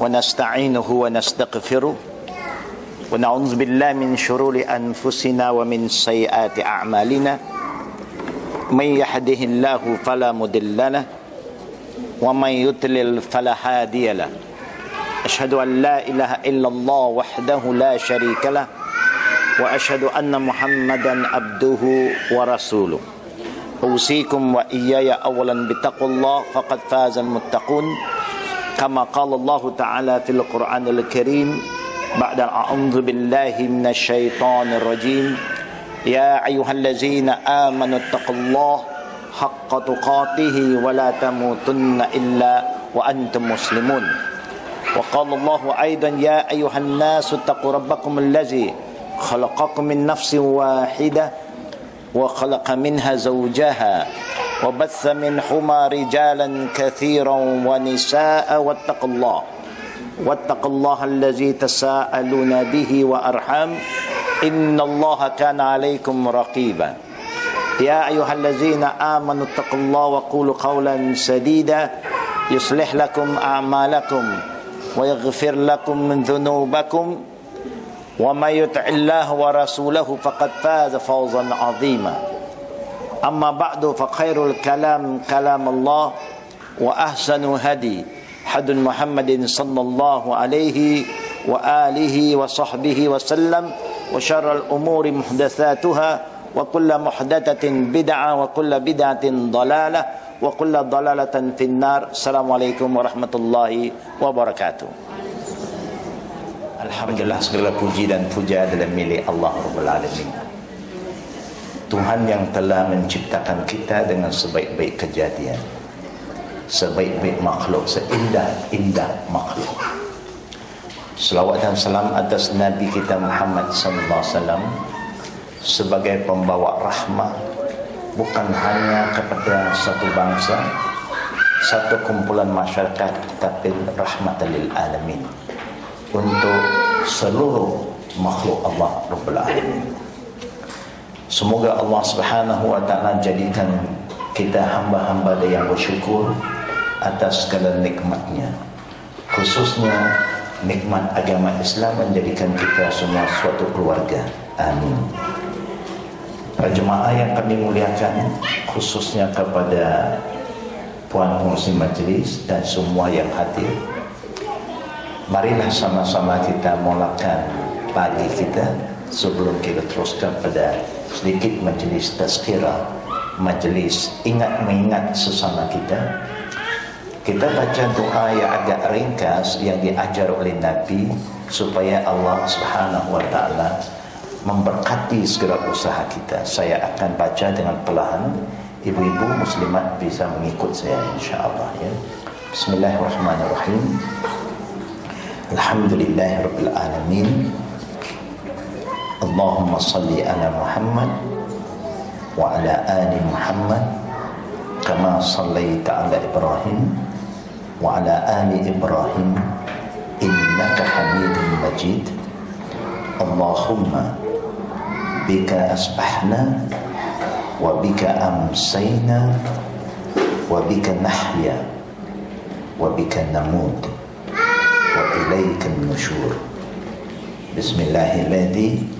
ونستعينه ونستغفره ونعوذ بالله من شرور أنفسنا ومن سيئات أعمالنا. من يهده الله فلا مضل له ومن يضلل فلا هادي له. أشهد أن لا إله إلا الله وحده لا شريك له وأشهد أن محمدا عبده ورسوله. أوصيكم وإياي أولا بتقوى الله فقد فاز المتقون. كما قال الله تعالى في القرآن الكريم بعد أعوذ بالله من الشيطان الرجيم. يا أيها الذين آمنوا اتقوا الله حق تقاته ولا تموتن إلا وأنتم مسلمون. وقال الله أيضا يا أيها الناس اتقوا ربكم الذي خلقكم من نفس واحدة وخلق منها زوجها وبث منهما رجالا كثيرا ونساء واتقوا الله. واتقوا الله الذي تساءلون به وأرحام إن الله كان عليكم رقيبا. يا أيها الذين آمنوا اتقوا الله وقولوا قولا سديدا. يصلح لكم أعمالكم ويغفر لكم من ذنوبكم. ومن يطع الله ورسوله فقد فاز فوزا عظيما. أما بعد فخير الكلام كلام الله وأحسن هدي حد محمد صلى الله عليه وآله وصحبه وسلم وشر الأمور محدثاتها وكل محدثة بدعة وكل بدعة ضلالة وكل ضلالة في النار السلام عليكم ورحمة الله وبركاته Alhamdulillah segala puji dan puja adalah milik Allah Rabbul Alamin. Tuhan yang telah menciptakan kita dengan sebaik-baik kejadian. Sebaik-baik makhluk, seindah-indah makhluk. Selawat dan salam atas Nabi kita Muhammad sallallahu alaihi wasallam sebagai pembawa rahmah bukan hanya kepada satu bangsa, satu kumpulan masyarakat, tapi rahmatan lil alamin untuk seluruh makhluk Allah Rabbul Alamin. Semoga Allah Subhanahu wa taala jadikan kita hamba-hamba yang bersyukur atas segala nikmatnya. Khususnya nikmat agama Islam menjadikan kita semua suatu keluarga. Amin. Jemaah yang kami muliakan khususnya kepada puan pengurusi majlis dan semua yang hadir marilah sama-sama kita mulakan pagi kita sebelum kita teruskan pada sedikit majlis tazkirah majlis ingat mengingat sesama kita kita baca doa yang agak ringkas yang diajar oleh Nabi supaya Allah Subhanahu wa taala memberkati segala usaha kita. Saya akan baca dengan perlahan. Ibu-ibu muslimat bisa mengikut saya insyaallah ya. Bismillahirrahmanirrahim. Alhamdulillahirabbil alamin. اللهم صل على محمد وعلى آل محمد كما صليت على إبراهيم وعلى آل إبراهيم إنك حميد مجيد. اللهم بك أصبحنا وبك أمسينا وبك نحيا وبك نموت وإليك النشور. بسم الله الذي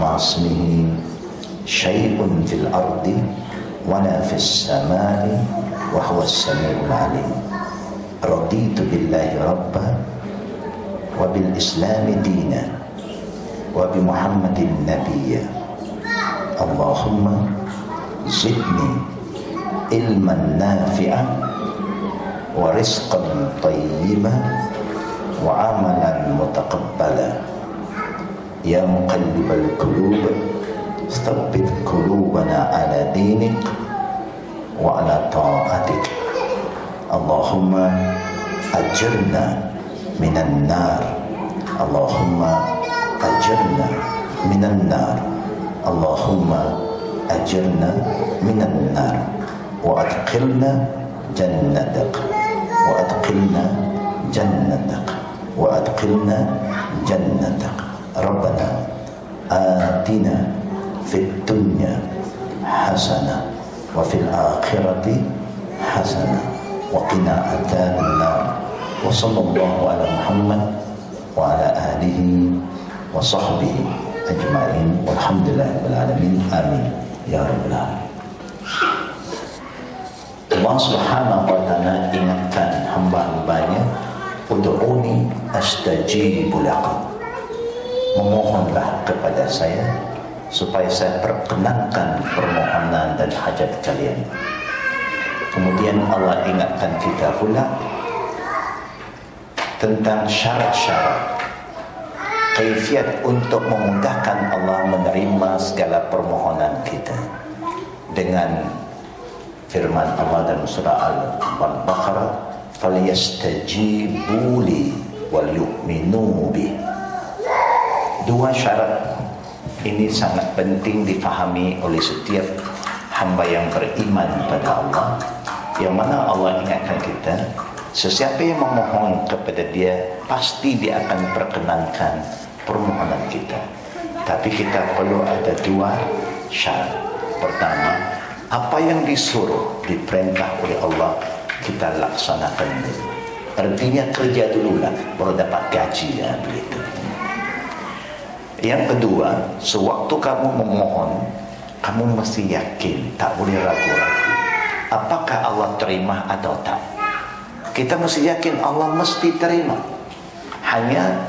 مع اسمه شيء في الأرض ولا في السماء وهو السميع العليم. رضيت بالله ربا وبالإسلام دينا وبمحمد نبيا اللهم زدني علما نافعا ورزقا طيبا وعملا متقبلا. يا مقلب القلوب ثبت قلوبنا على دينك وعلى طاعتك. اللهم أجرنا من النار. اللهم أجرنا من النار. اللهم أجرنا من النار. وأدخلنا جنتك. وأدخلنا جنتك. وأدخلنا جنتك. ربنا آتنا في الدنيا حسنة وفي الآخرة حسنة وقنا عذاب النار. وصلى الله على محمد وعلى آله وصحبه أجمعين. والحمد لله رب العالمين. آمين. يا رب العالمين. Allah Subhanahu wa taala ingatkan hamba-hambanya Ud'uni astajibu lakum Memohonlah kepada saya supaya saya perkenankan permohonan dan hajat kalian. Kemudian Allah ingatkan kita pula tentang syarat-syarat kaifiat untuk memudahkan Allah menerima segala permohonan kita dengan firman Allah dalam surah Al-Baqarah falyastajibu li wal yu'minu bi dua syarat. Ini sangat penting difahami oleh setiap hamba yang beriman pada Allah yang mana Allah ingatkan kita sesiapa yang memohon kepada dia pasti dia akan perkenankan permohonan kita. Tapi kita perlu ada dua syarat. Pertama apa yang disuruh diperintah oleh Allah kita laksanakan dulu. Artinya kerja dulu lah baru dapat gaji ya begitu yang kedua sewaktu kamu memohon kamu mesti yakin tak boleh ragu-ragu. Apakah Allah terima atau tak? Kita mesti yakin Allah mesti terima. Hanya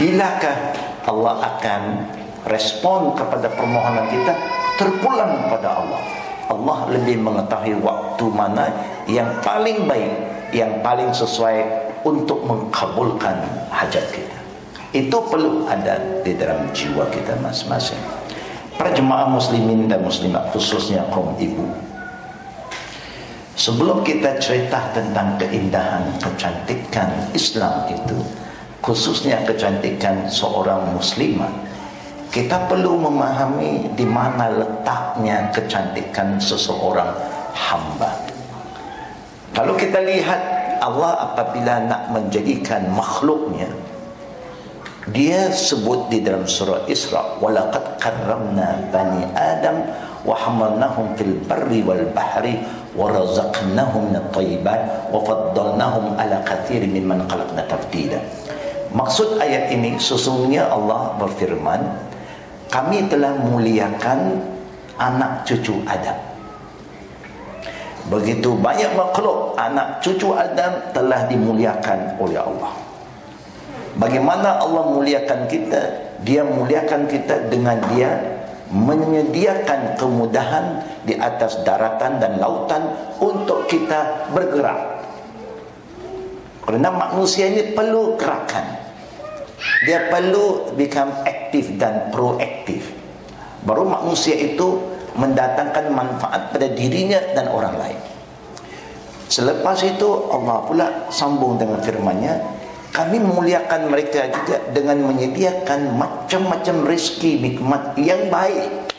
bilakah Allah akan respon kepada permohonan kita terpulang kepada Allah? Allah lebih mengetahui waktu mana yang paling baik, yang paling sesuai untuk mengkabulkan hajat kita. Itu perlu ada di dalam jiwa kita masing-masing. Para jemaah muslimin dan muslimat khususnya kaum ibu. Sebelum kita cerita tentang keindahan, kecantikan Islam itu, khususnya kecantikan seorang muslimah, kita perlu memahami di mana letaknya kecantikan seseorang hamba. Kalau kita lihat Allah apabila nak menjadikan makhluknya dia sebut di dalam surah Isra walaqad karramna bani adam wa hamalnahum fil barri wal bahri wa razaqnahum min at-tayyibat wa faddalnahum ala kathirin mimman khalaqna tafdila maksud ayat ini sesungguhnya Allah berfirman kami telah muliakan anak cucu Adam. Begitu banyak makhluk anak cucu Adam telah dimuliakan oleh Allah. Bagaimana Allah muliakan kita? Dia muliakan kita dengan dia menyediakan kemudahan di atas daratan dan lautan untuk kita bergerak. Kerana manusia ini perlu gerakan dia perlu become aktif dan proaktif baru manusia itu mendatangkan manfaat pada dirinya dan orang lain selepas itu Allah pula sambung dengan firmannya kami memuliakan mereka juga dengan menyediakan macam-macam rezeki nikmat yang baik.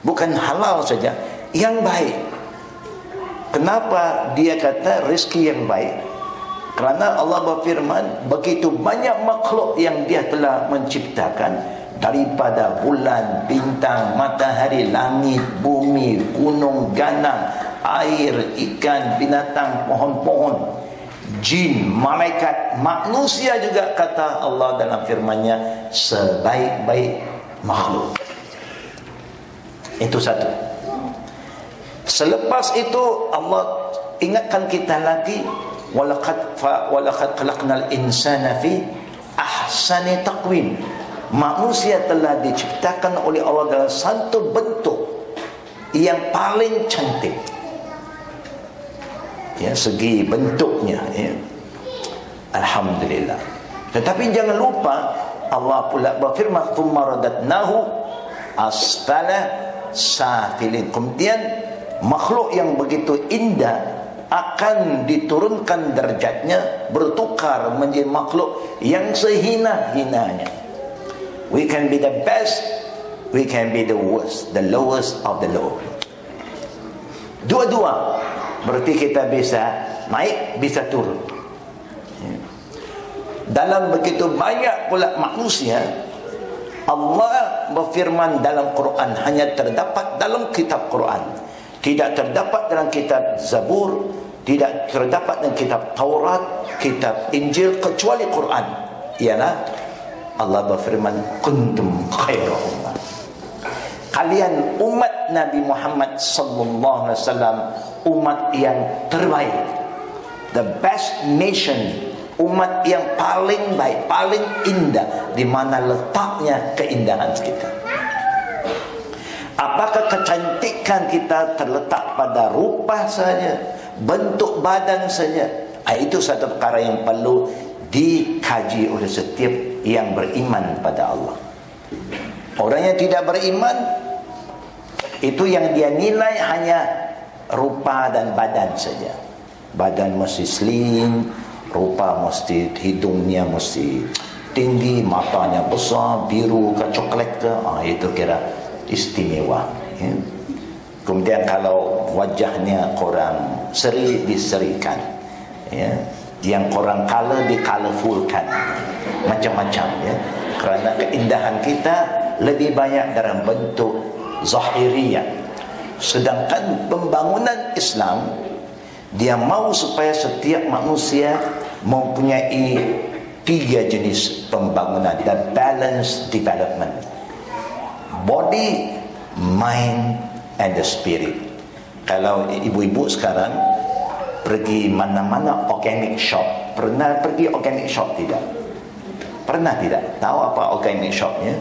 Bukan halal saja yang baik. Kenapa dia kata rezeki yang baik? Kerana Allah berfirman begitu banyak makhluk yang dia telah menciptakan daripada bulan, bintang, matahari, langit, bumi, gunung, ganang, air, ikan, binatang, pohon-pohon, jin, malaikat, manusia juga kata Allah dalam firman-Nya sebaik-baik makhluk. Itu satu. Selepas itu Allah ingatkan kita lagi walaqad walaqad khalaqnal insana fi ahsani taqwim manusia telah diciptakan oleh Allah dalam satu bentuk yang paling cantik ya segi bentuknya ya. Alhamdulillah. Tetapi jangan lupa Allah pula berfirman thumma radatnahu asfala safilin. Kemudian makhluk yang begitu indah akan diturunkan derajatnya bertukar menjadi makhluk yang sehina-hinanya. We can be the best we can be the worst the lowest of the low. Dua-dua berarti kita bisa naik bisa turun. Dalam begitu banyak pula manusia Allah berfirman dalam Quran hanya terdapat dalam kitab Quran. Tidak terdapat dalam kitab Zabur tidak terdapat dalam kitab Taurat kitab Injil kecuali Quran. Ialah Allah berfirman kuntum khairu ummah kalian umat Nabi Muhammad sallallahu alaihi wasallam umat yang terbaik. The best nation umat yang paling baik paling indah di mana letaknya keindahan kita. Apakah kecantikan kita terletak pada rupa saja bentuk badan saja? Ah, itu satu perkara yang perlu dikaji oleh setiap yang beriman pada Allah. Orang yang tidak beriman itu yang dia nilai hanya rupa dan badan saja. Badan mesti slim rupa mesti hidungnya mesti tinggi matanya besar biru ke coklat ke. Ah, itu kira istimewa ya. kemudian kalau wajahnya korang seri diserikan ya. Yang korang color di colorfulkan macam-macam ya. Kerana keindahan kita lebih banyak dalam bentuk zahiriyah. Sedangkan pembangunan Islam dia mau supaya setiap manusia mempunyai tiga jenis pembangunan the balance development. Body mind and the spirit. Kalau ibu-ibu sekarang pergi mana-mana organic shop pernah pergi organic shop tidak? Pernah tidak? Tahu apa organic shop ya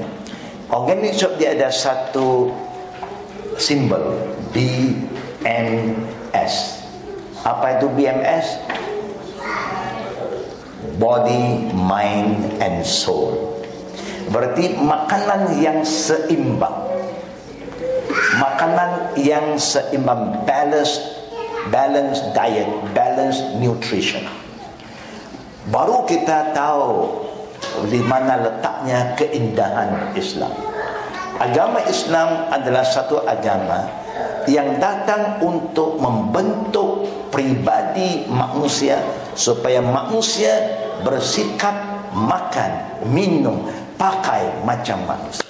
organic shop dia ada satu simbol. BMS apa itu BMS body mind and soul. Berarti makanan yang seimbang. Makanan yang seimbang. Balance balance diet balance nutrition. Baru kita tahu di mana letaknya keindahan Islam agama Islam adalah satu agama yang datang untuk membentuk pribadi manusia supaya manusia bersikap makan, minum, pakai macam manusia.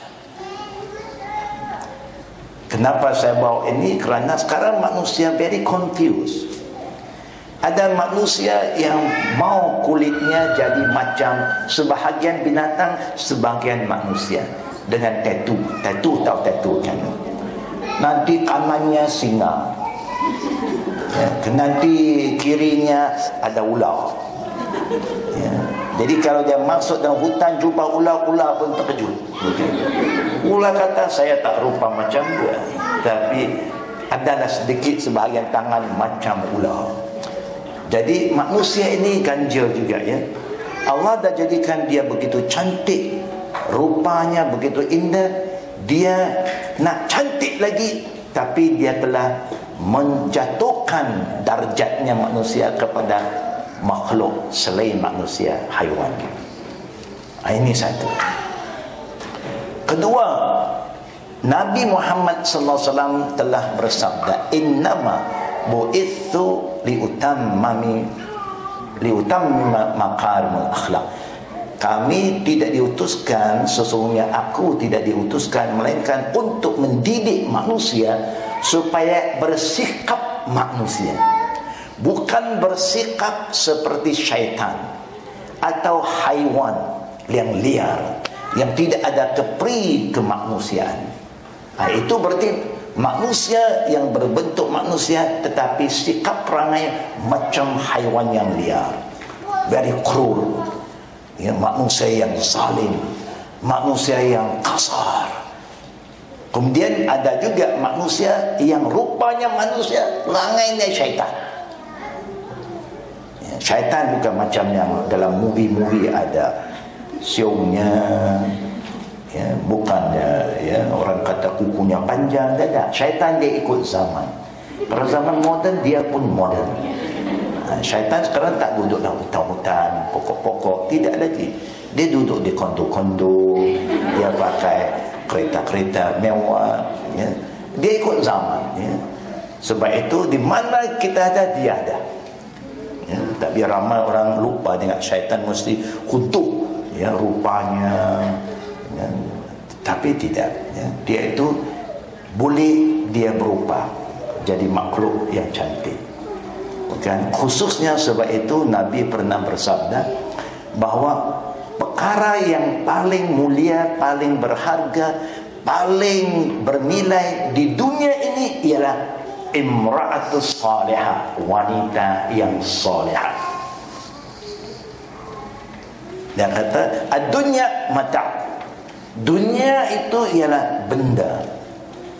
Kenapa saya bawa ini? Kerana sekarang manusia very confused. Ada manusia yang mau kulitnya jadi macam sebahagian binatang, sebahagian manusia dengan tattoo. Tattoo tahu tattoo kan? Nanti kanannya singa. Ya, nanti kirinya ada ular. Ya. Jadi kalau dia masuk dalam hutan jumpa ular-ular pun terkejut. Ular kata saya tak rupa macam dia. Tapi adalah sedikit sebahagian tangan macam ular. Jadi manusia ini ganjil juga ya. Allah dah jadikan dia begitu cantik. Rupanya begitu indah. Dia nak cantik lagi. Tapi dia telah menjatuhkan darjatnya manusia kepada makhluk selain manusia haiwan ah, ini satu kedua Nabi Muhammad sallallahu alaihi wasallam telah bersabda innama bu'ithu liutammami liutammima makarimul akhlak kami tidak diutuskan sesungguhnya aku tidak diutuskan melainkan untuk mendidik manusia supaya bersikap manusia. Bukan bersikap seperti syaitan atau haiwan yang liar yang tidak ada kepri kemanusiaan. Ha, itu berarti manusia yang berbentuk manusia tetapi sikap perangai macam haiwan yang liar. Very cruel ya, manusia yang zalim manusia yang kasar. Kemudian ada juga manusia yang rupanya manusia langainya syaitan. Ya, syaitan bukan macam yang dalam movie-movie ada siungnya ya, bukan ya, ya orang kata kukunya panjang. Tidak syaitan dia ikut zaman. Pada zaman moden dia pun moden ha, syaitan sekarang tak duduk dalam hutan-hutan pokok-pokok tidak lagi dia duduk di kondo-kondo dia pakai kereta-kereta mewah ya. dia ikut zaman ya. sebab itu di mana kita ada dia ada ya. tapi ramai orang lupa dengan syaitan mesti kutuk ya rupanya ya. tapi tidak ya. dia itu boleh dia berupa jadi makhluk yang cantik bukan khususnya sebab itu Nabi pernah bersabda bahawa perkara yang paling mulia paling berharga paling bernilai di dunia ini ialah imra'atus salihah wanita yang salihah. Dia kata dunia mata. Dunia itu ialah benda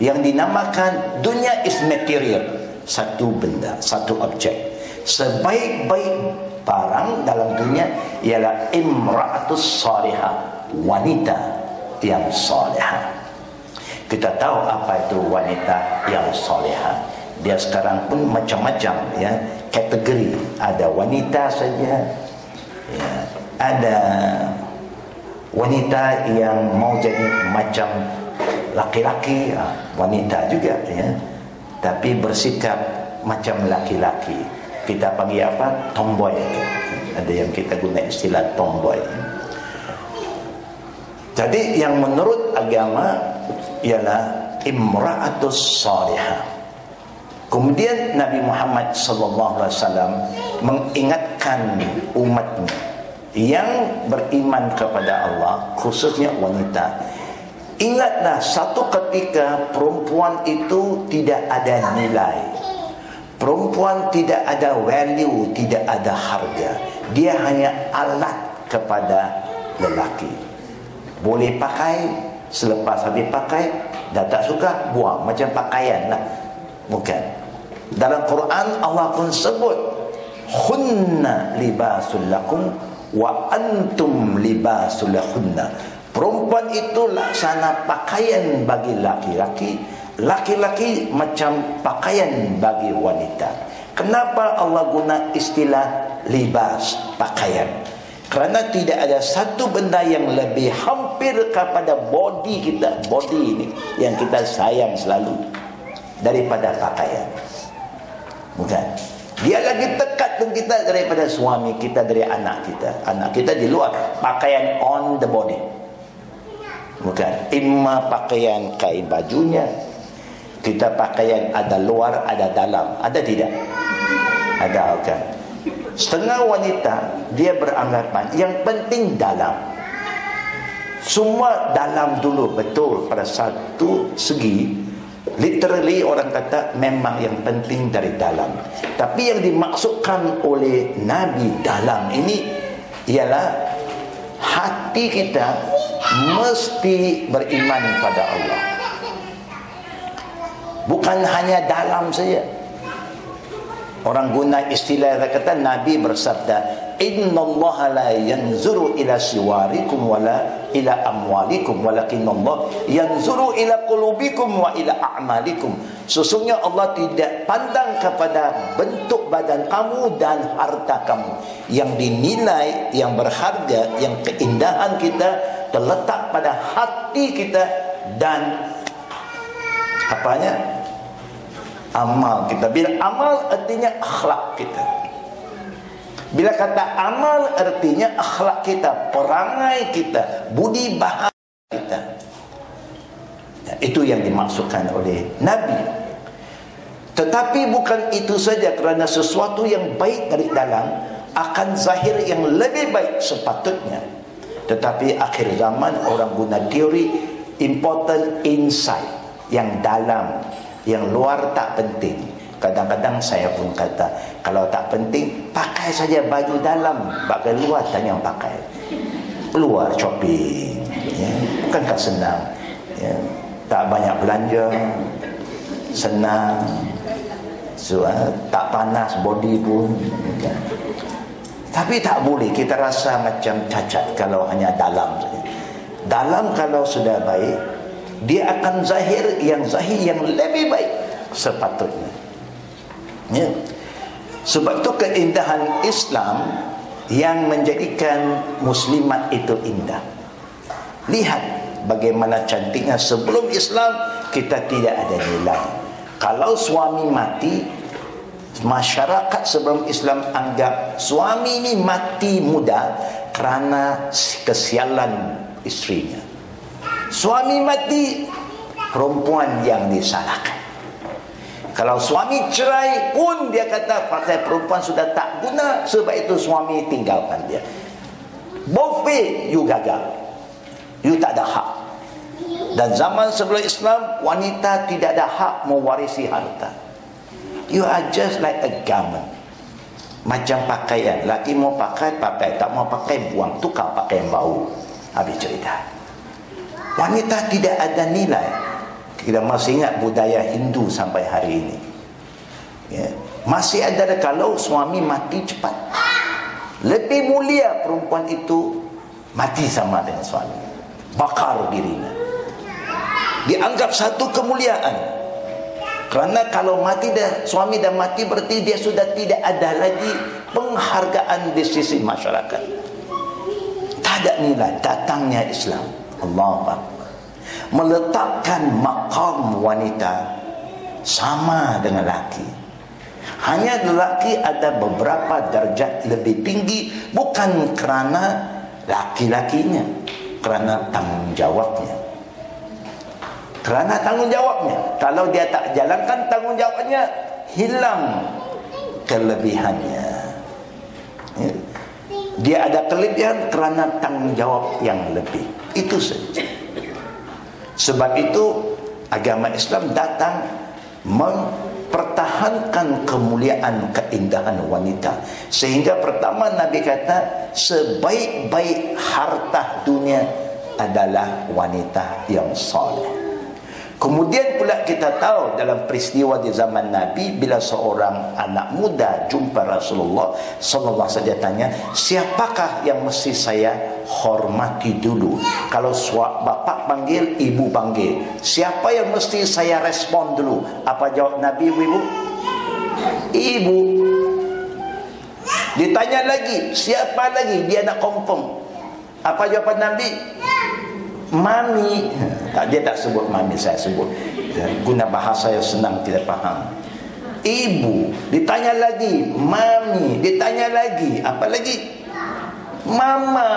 yang dinamakan dunia is material. Satu benda satu objek sebaik-baik barang dalam dunia ialah imra'atus salihah wanita yang salihah. Kita tahu apa itu wanita yang salihah. Dia sekarang pun macam-macam ya. Kategori. Ada wanita saja ya. Ada wanita yang mau jadi macam laki-laki ha, wanita juga ya. Tapi bersikap macam laki-laki kita panggil apa? Tomboy. Ada yang kita guna istilah tomboy. Jadi yang menurut agama ialah imra'atus salihah. Kemudian Nabi Muhammad sallallahu alaihi wasallam mengingatkan umatnya yang beriman kepada Allah khususnya wanita. Ingatlah satu ketika perempuan itu tidak ada nilai perempuan tidak ada value tidak ada harga. Dia hanya alat kepada lelaki. Boleh pakai selepas habis pakai dah tak suka buang. Macam pakaian lah. Bukan. Dalam Quran Allah pun sebut hunna libasul lakum wa antum libasul lahunna. Perempuan itu laksana pakaian bagi laki-laki laki-laki macam pakaian bagi wanita kenapa Allah guna istilah libas pakaian kerana tidak ada satu benda yang lebih hampir kepada body kita body ini yang kita sayang selalu daripada pakaian bukan dia lagi dekat dengan kita daripada suami kita dari anak kita. Anak kita di luar pakaian on the body. Bukan imma pakaian kain bajunya. Kita pakaian ada luar, ada dalam. Ada tidak? Ada kan? Setengah wanita dia beranggapan yang penting dalam. Semua dalam dulu betul pada satu segi Literally orang kata memang yang penting dari dalam. Tapi yang dimaksudkan oleh Nabi dalam ini ialah hati kita mesti beriman pada Allah. Bukan hanya dalam saja. Orang guna istilah kata Nabi bersabda Inna Allah la yanzuru ila siwarikum wala ila amwalikum walakin Allah yanzuru ila qulubikum wa ila a'malikum sesungguhnya Allah tidak pandang kepada bentuk badan kamu dan harta kamu yang dinilai yang berharga yang keindahan kita terletak pada hati kita dan apanya amal kita bila amal artinya akhlak kita bila kata amal artinya akhlak kita, perangai kita, budi bahasa kita. Ya, itu yang dimaksudkan oleh Nabi. Tetapi bukan itu saja kerana sesuatu yang baik dari dalam akan zahir yang lebih baik sepatutnya. Tetapi akhir zaman orang guna teori important inside. Yang dalam yang luar tak penting. Kadang-kadang saya pun kata kalau tak penting pakai saja baju dalam. Bagai luar tanya pakai. Keluar shopping. Ya. bukankah senang. Ya. tak banyak belanja. Senang. So, uh, tak panas body pun. Ya. tapi tak boleh kita rasa macam cacat kalau hanya dalam dalam kalau sudah baik dia akan zahir yang zahir yang lebih baik sepatutnya. Ya. sebab itu keindahan Islam yang menjadikan muslimat itu indah. Lihat bagaimana cantiknya sebelum Islam kita tidak ada nilai. Kalau suami mati masyarakat sebelum Islam anggap suami ini mati muda kerana kesialan istrinya Suami mati Perempuan yang disalahkan. Kalau suami cerai pun Dia kata pasal perempuan sudah tak guna Sebab itu suami tinggalkan dia. Both way you gagal. You tak ada hak. Dan zaman sebelum Islam Wanita tidak ada hak mewarisi harta. You are just like a garment. Macam pakaian. Laki mau pakai, pakai. Tak mau pakai, buang. Tukar pakai yang bau. Habis cerita wanita tidak ada nilai. Kita masih ingat budaya Hindu sampai hari ini. Ya. masih ada kalau suami mati cepat. Lebih mulia perempuan itu mati sama dengan suami. Bakar dirinya. Dianggap satu kemuliaan. Kerana kalau mati dah suami dah mati berarti dia sudah tidak ada lagi penghargaan di sisi masyarakat. Tak ada nilai datangnya Islam Allah meletakkan makam wanita sama dengan laki hanya lelaki ada beberapa darjat lebih tinggi bukan kerana laki-lakinya kerana tanggungjawabnya. Kerana tanggungjawabnya. Kalau dia tak jalankan tanggungjawabnya hilang kelebihannya. Ya. Dia ada kelebihan kerana tanggungjawab yang lebih itu saja. Sebab itu agama Islam datang mempertahankan kemuliaan keindahan wanita. Sehingga pertama Nabi kata sebaik-baik harta dunia adalah wanita yang soleh. Kemudian pula kita tahu dalam peristiwa di zaman Nabi bila seorang anak muda jumpa Rasulullah sallallahu alaihi wasallam tanya, "Siapakah yang mesti saya hormati dulu?" Kalau suak bapak panggil, ibu panggil. Siapa yang mesti saya respon dulu? Apa jawab Nabi ibu? Ibu. Ditanya lagi, siapa lagi? Dia nak confirm. Apa jawapan Nabi? Mami. Tak dia tak sebut mami saya sebut. Guna bahasa yang senang tidak faham. Ibu ditanya lagi mami ditanya lagi apa lagi? Mama.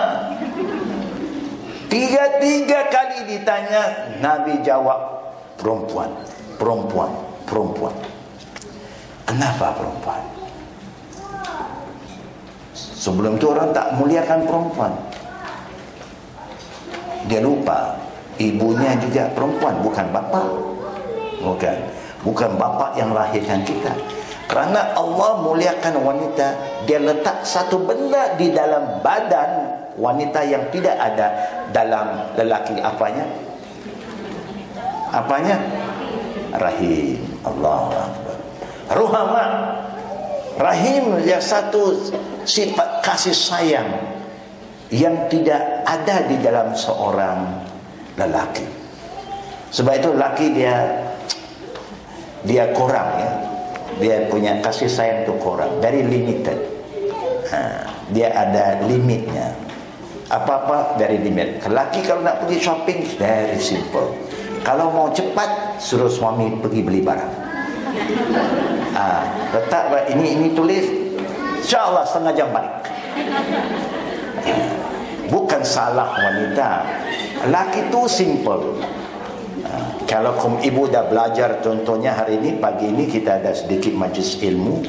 Tiga-tiga kali ditanya nabi jawab perempuan perempuan perempuan. Kenapa perempuan? Sebelum itu orang tak muliakan perempuan dia lupa. Ibunya juga perempuan bukan bapa. Bukan. Bukan bapa yang lahirkan kita. Kerana Allah muliakan wanita dia letak satu benda di dalam badan wanita yang tidak ada dalam lelaki. Apanya? Apanya? Rahim. Allah ruhama. Rahim yang satu sifat kasih sayang yang tidak ada di dalam seorang lelaki. Sebab itu lelaki dia dia kurang ya. Dia punya kasih sayang itu kurang, very limited. Ha, dia ada limitnya. Apa-apa dari limit. Lelaki kalau nak pergi shopping very simple. Kalau mau cepat suruh suami pergi beli barang. Ha, letak ini ini tulis insya-Allah setengah jam balik salah wanita. Laki tu simple. Uh, kalau kum ibu dah belajar contohnya hari ini pagi ini kita ada sedikit majlis ilmu.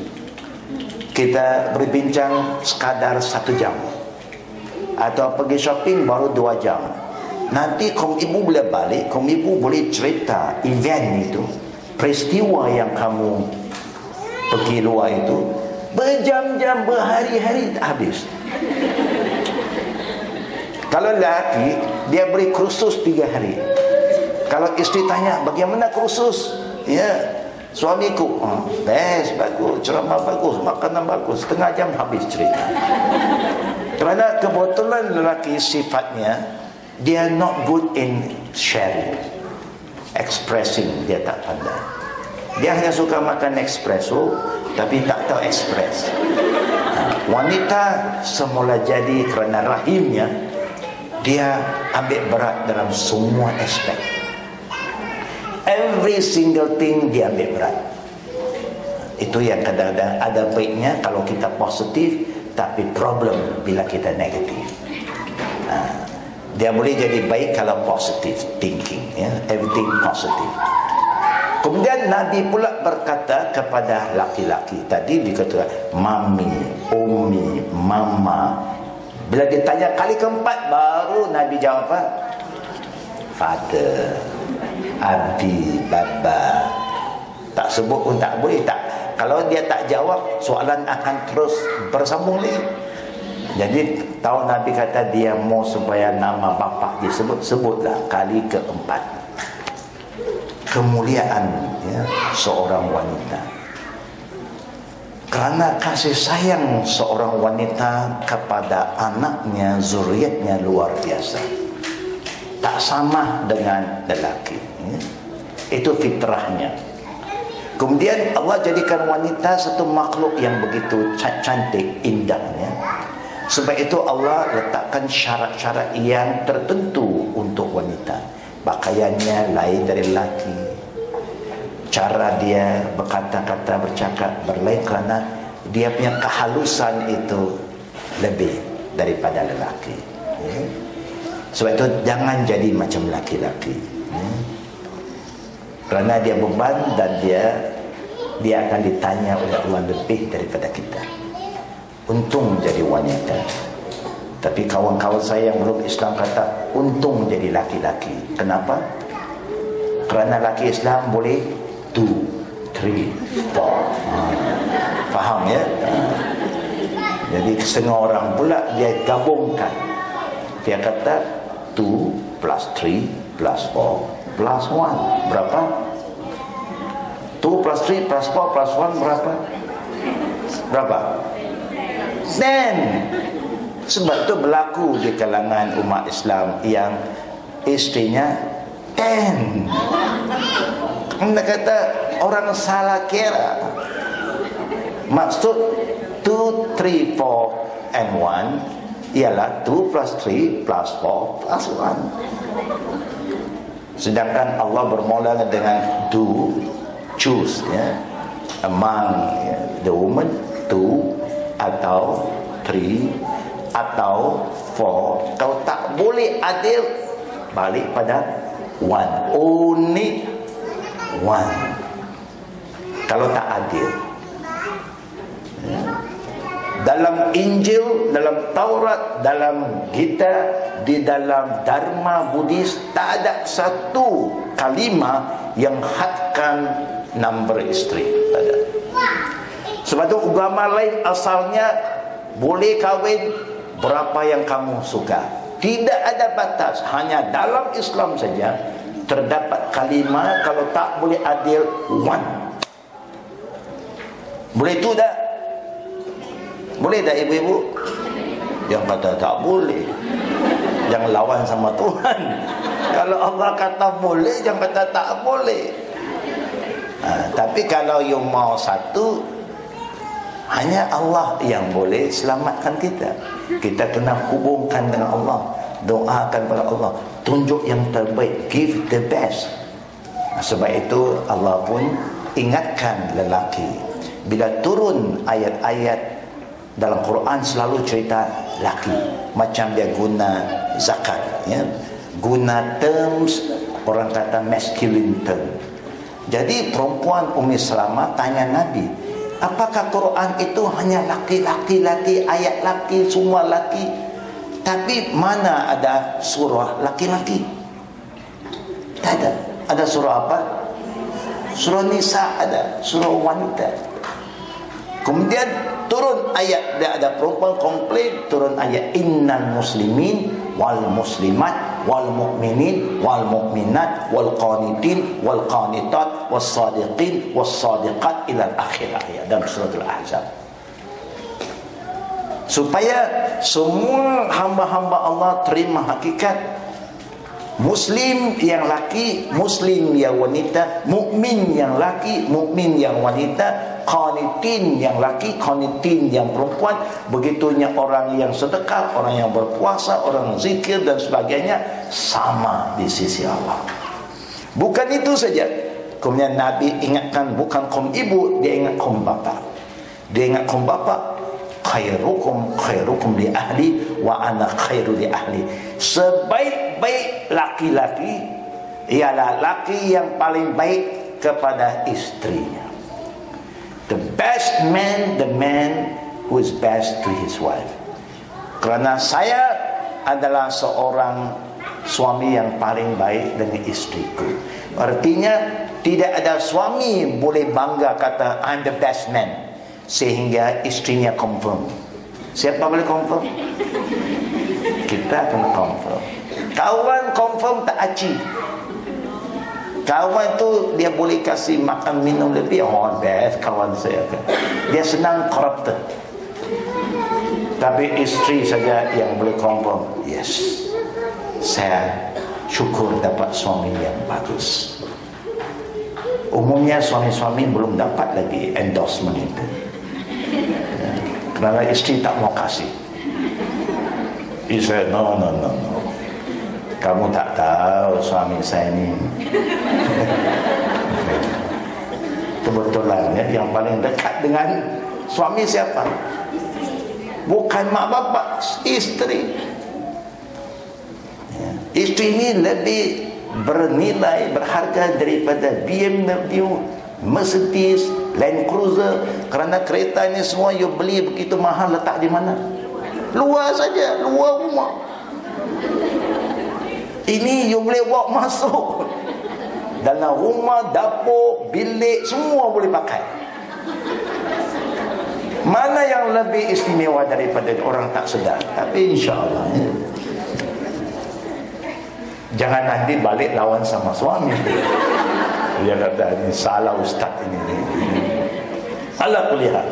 Kita berbincang sekadar satu jam. Atau pergi shopping baru dua jam. Nanti kaum ibu boleh balik kaum ibu boleh cerita event itu peristiwa yang kamu pergi luar itu. Berjam-jam berhari-hari habis kalau lelaki dia beri kursus tiga hari. Kalau isteri tanya bagaimana kursus? Ya suamiku. Oh, best bagus ceramah bagus makanan bagus. Setengah jam habis cerita. Kerana kebetulan lelaki sifatnya dia not good in sharing expressing dia tak pandai. Dia hanya suka makan espresso tapi tak tahu express. Wanita semula jadi kerana rahimnya dia ambil berat dalam semua aspek. Every single thing dia ambil berat. Itu yang kadang-kadang ada baiknya kalau kita positif tapi problem bila kita negatif. Ha. dia boleh jadi baik kalau positif thinking ya. Everything positif kemudian Nabi pula berkata kepada laki-laki tadi dikatakan mami umi mama bila ditanya kali keempat baru Nabi jawab father abi baba. Tak sebut pun tak boleh tak. Kalau dia tak jawab soalan akan terus bersambung lagi. Jadi tahu Nabi kata dia mau supaya nama bapa disebut sebutlah kali keempat. Kemuliaan ya, seorang wanita kerana kasih sayang seorang wanita kepada anaknya zuriatnya luar biasa tak sama dengan lelaki ya. itu fitrahnya Kemudian Allah jadikan wanita satu makhluk yang begitu cantik, indahnya. Sebab itu Allah letakkan syarat-syarat yang tertentu untuk wanita. Pakaiannya lain dari lelaki. Cara dia berkata-kata, bercakap berlain kerana dia punya kehalusan itu lebih daripada lelaki. Ya. Sebab itu jangan jadi macam laki-laki. Ya kerana dia beban dan dia dia akan ditanya oleh Allah lebih daripada kita untung jadi wanita tapi kawan-kawan saya yang belum Islam kata untung jadi laki-laki kenapa? kerana laki Islam boleh two, three, four ha. faham ya? Ha. jadi setengah orang pula dia gabungkan dia kata two plus three plus four plus 1 berapa? 2 plus 3 plus 4 plus 1 berapa? berapa? 10 sebab tu berlaku di kalangan umat Islam yang istrinya 10 anda kata orang salah kira. Maksud 2, 3, 4 and 1 ialah 2 plus 3 plus 4 plus 1 sedangkan Allah bermula dengan do choose ya. Among ya, the woman two atau three atau four. Kalau tak boleh adil balik pada one only one kalau tak adil dalam Injil, dalam Taurat, dalam Gita, di dalam Dharma Buddhis tak ada satu kalimah yang hadkan number isteri. Tak ada. Sebab itu agama lain asalnya boleh kahwin berapa yang kamu suka. Tidak ada batas, hanya dalam Islam saja terdapat kalimah kalau tak boleh adil one. Boleh tu tak? Boleh tak ibu-ibu? Yang kata tak boleh. Yang lawan sama Tuhan. Kalau Allah kata boleh, yang kata tak boleh. Ha, tapi kalau you mau satu, hanya Allah yang boleh selamatkan kita. Kita kena hubungkan dengan Allah. Doakan kepada Allah. Tunjuk yang terbaik. Give the best. Sebab itu Allah pun ingatkan lelaki. Bila turun ayat-ayat dalam Quran selalu cerita laki macam dia guna zakat ya guna terms orang kata masculine term jadi perempuan Umi Salama tanya Nabi apakah Quran itu hanya laki-laki laki ayat laki semua laki Tapi mana ada surah laki-laki? Tak ada. Ada surah apa? Surah Nisa ada, surah wanita. Kemudian turun ayat dia ada perempuan komplain, turun ayat innal muslimin wal muslimat wal mu'minin wal mu'minat wal qanitin wal qanitat was sadiqin was sadiqat ila akhir ayat dalam surah al-ahzab supaya semua hamba-hamba Allah terima hakikat Muslim yang laki, Muslim yang wanita, mukmin yang laki, mukmin yang wanita, qanitin yang laki, qanitin yang perempuan, begitunya orang yang sedekah, orang yang berpuasa, orang zikir dan sebagainya sama di sisi Allah. Bukan itu saja. Kemudian Nabi ingatkan bukan kaum ibu, dia ingat kaum bapa. Dia ingat kaum bapa, khairukum khairukum li ahli wa ana khairu li ahli. Sebaik-baik laki-laki ialah laki yang paling baik kepada istrinya. The best man the man who is best to his wife. Kerana saya adalah seorang suami yang paling baik dengan istriku. Artinya tidak ada suami boleh bangga kata I'm the best man sehingga istrinya confirm. Siapa boleh confirm? Kita kena confirm. Kawan confirm tak aci. Kawan tu dia boleh kasih makan minum lebih. Oh best kawan saya dia senang corrupted. Tapi istri saja yang boleh confirm. Yes. Saya syukur dapat suami yang bagus. Umumnya suami-suami belum dapat lagi endorsement itu kerana isteri tak mau kasih he said no no no no. Kamu tak tahu suami saya ni. Kebetulan ya yang paling dekat dengan suami siapa? Bukan mak bapak isteri. Ya. isteri ni lebih bernilai berharga daripada BMW Mercedes Land Cruiser kerana kereta ini semua you beli begitu mahal letak di mana? Luar saja luar rumah. Ini you boleh bawa masuk. Dalam rumah dapur bilik semua boleh pakai. Mana yang lebih istimewa daripada orang tak sedar? Tapi insyaAllah ya. jangan nanti balik lawan sama suami dia kata ini salah ustaz ini. Ala kulihat.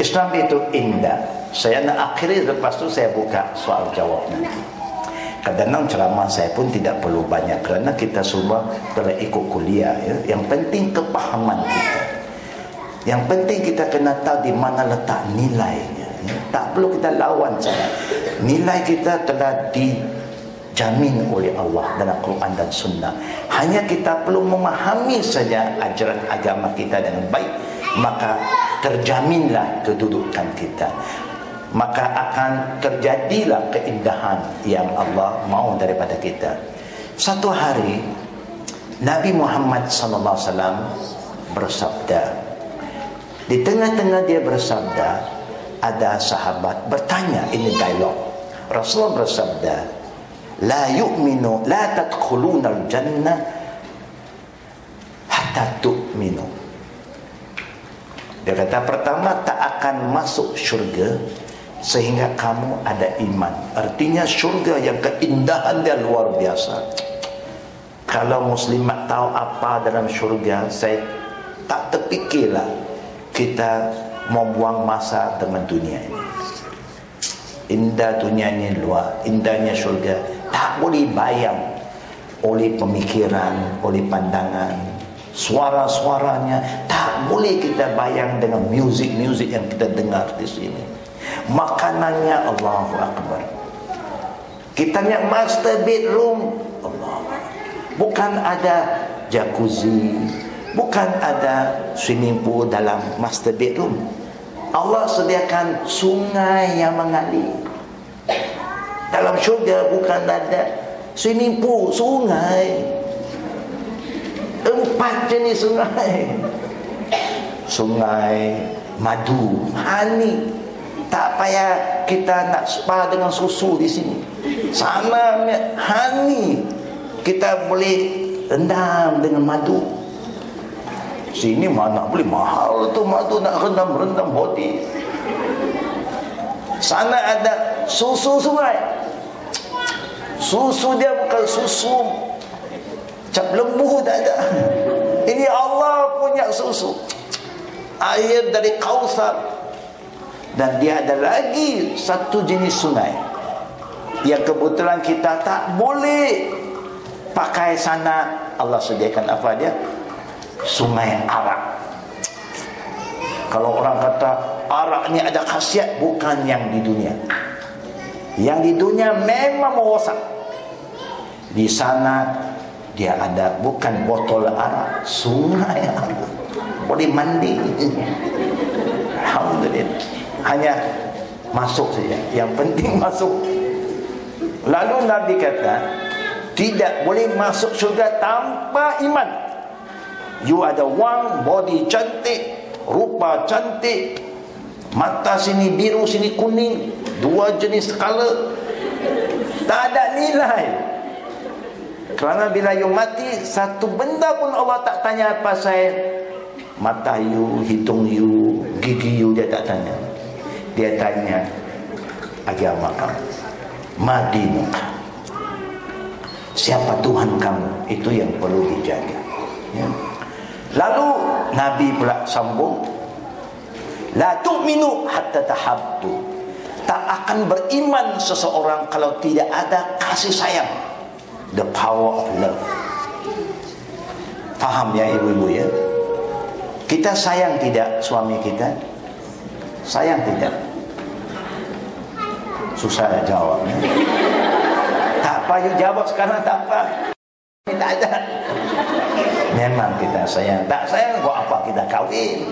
Islam itu indah. Saya nak akhiri lepas tu saya buka soal jawab nanti Kadang-kadang ceramah saya pun tidak perlu banyak Kerana kita semua telah ikut kuliah ya. Yang penting kepahaman kita. Yang penting kita kena tahu di mana letak nilainya ya. Tak perlu kita lawan saja. Nilai kita telah dijamin oleh Allah dalam Quran dan Sunnah. Hanya kita perlu memahami saja ajaran agama kita dengan baik maka terjaminlah kedudukan kita. Maka akan terjadilah keindahan yang Allah mau daripada kita. Satu hari Nabi Muhammad sallallahu alaihi wasallam bersabda di tengah-tengah dia bersabda ada sahabat bertanya ini dialog. Rasulullah bersabda la yu'minu la tadkhuluna al-jannah hatta tu'minu dia kata pertama tak akan masuk syurga sehingga kamu ada iman. Artinya syurga yang keindahan dia luar biasa. Kalau muslimat tahu apa dalam syurga, saya tak terfikirlah kita membuang masa dengan dunia ini. Indah dunia ini luar, indahnya syurga tak boleh bayang oleh pemikiran, oleh pandangan, suara-suaranya. Tak boleh kita bayang dengan muzik-muzik yang kita dengar di sini. Makanannya Allahu Akbar. Kita lihat master bedroom Allah bukan ada jacuzzi bukan ada swimming pool dalam master bedroom. Allah sediakan sungai yang mengalir dalam syurga bukan ada swimming pool sungai empat jenis sungai sungai madu honey Tak payah kita nak spa dengan susu di sini. Sana honey kita boleh rendam dengan madu. Sini mana boleh mahal tu madu nak rendam-rendam body. Sana ada susu sungai. Susu dia bukan susu. Cap lembu tak ada. Ini Allah punya susu. Air dari kausar. Dan dia ada lagi satu jenis sungai. Yang kebetulan kita tak boleh pakai sana. Allah sediakan apa dia? Sungai arak. Kalau orang kata arak ni ada khasiat bukan yang di dunia yang di dunia memang merosak. Di sana dia ada bukan botol arak sungai. Arak boleh mandi. Alhamdulillah. Hanya masuk saja. Yang penting masuk. Lalu Nabi kata tidak boleh masuk syurga tanpa iman. You ada wang body cantik rupa cantik. Mata sini biru sini kuning dua jenis color tak ada nilai. Kerana bila you mati satu benda pun Allah tak tanya apa saya mata you, hidung you, gigi you dia tak tanya. Dia tanya agama kamu madinu siapa Tuhan kamu? Itu yang perlu dijaga. Ya. lalu Nabi pula sambung la tu'minu hatta tahabbu tak akan beriman seseorang kalau tidak ada kasih sayang the power of love faham ya ibu-ibu ya kita sayang tidak suami kita Sayang tidak? Susah. Ya? Tak apa you jawab sekarang tak apa. Tak ada. Memang kita sayang. Tak sayang buat apa kita kahwin.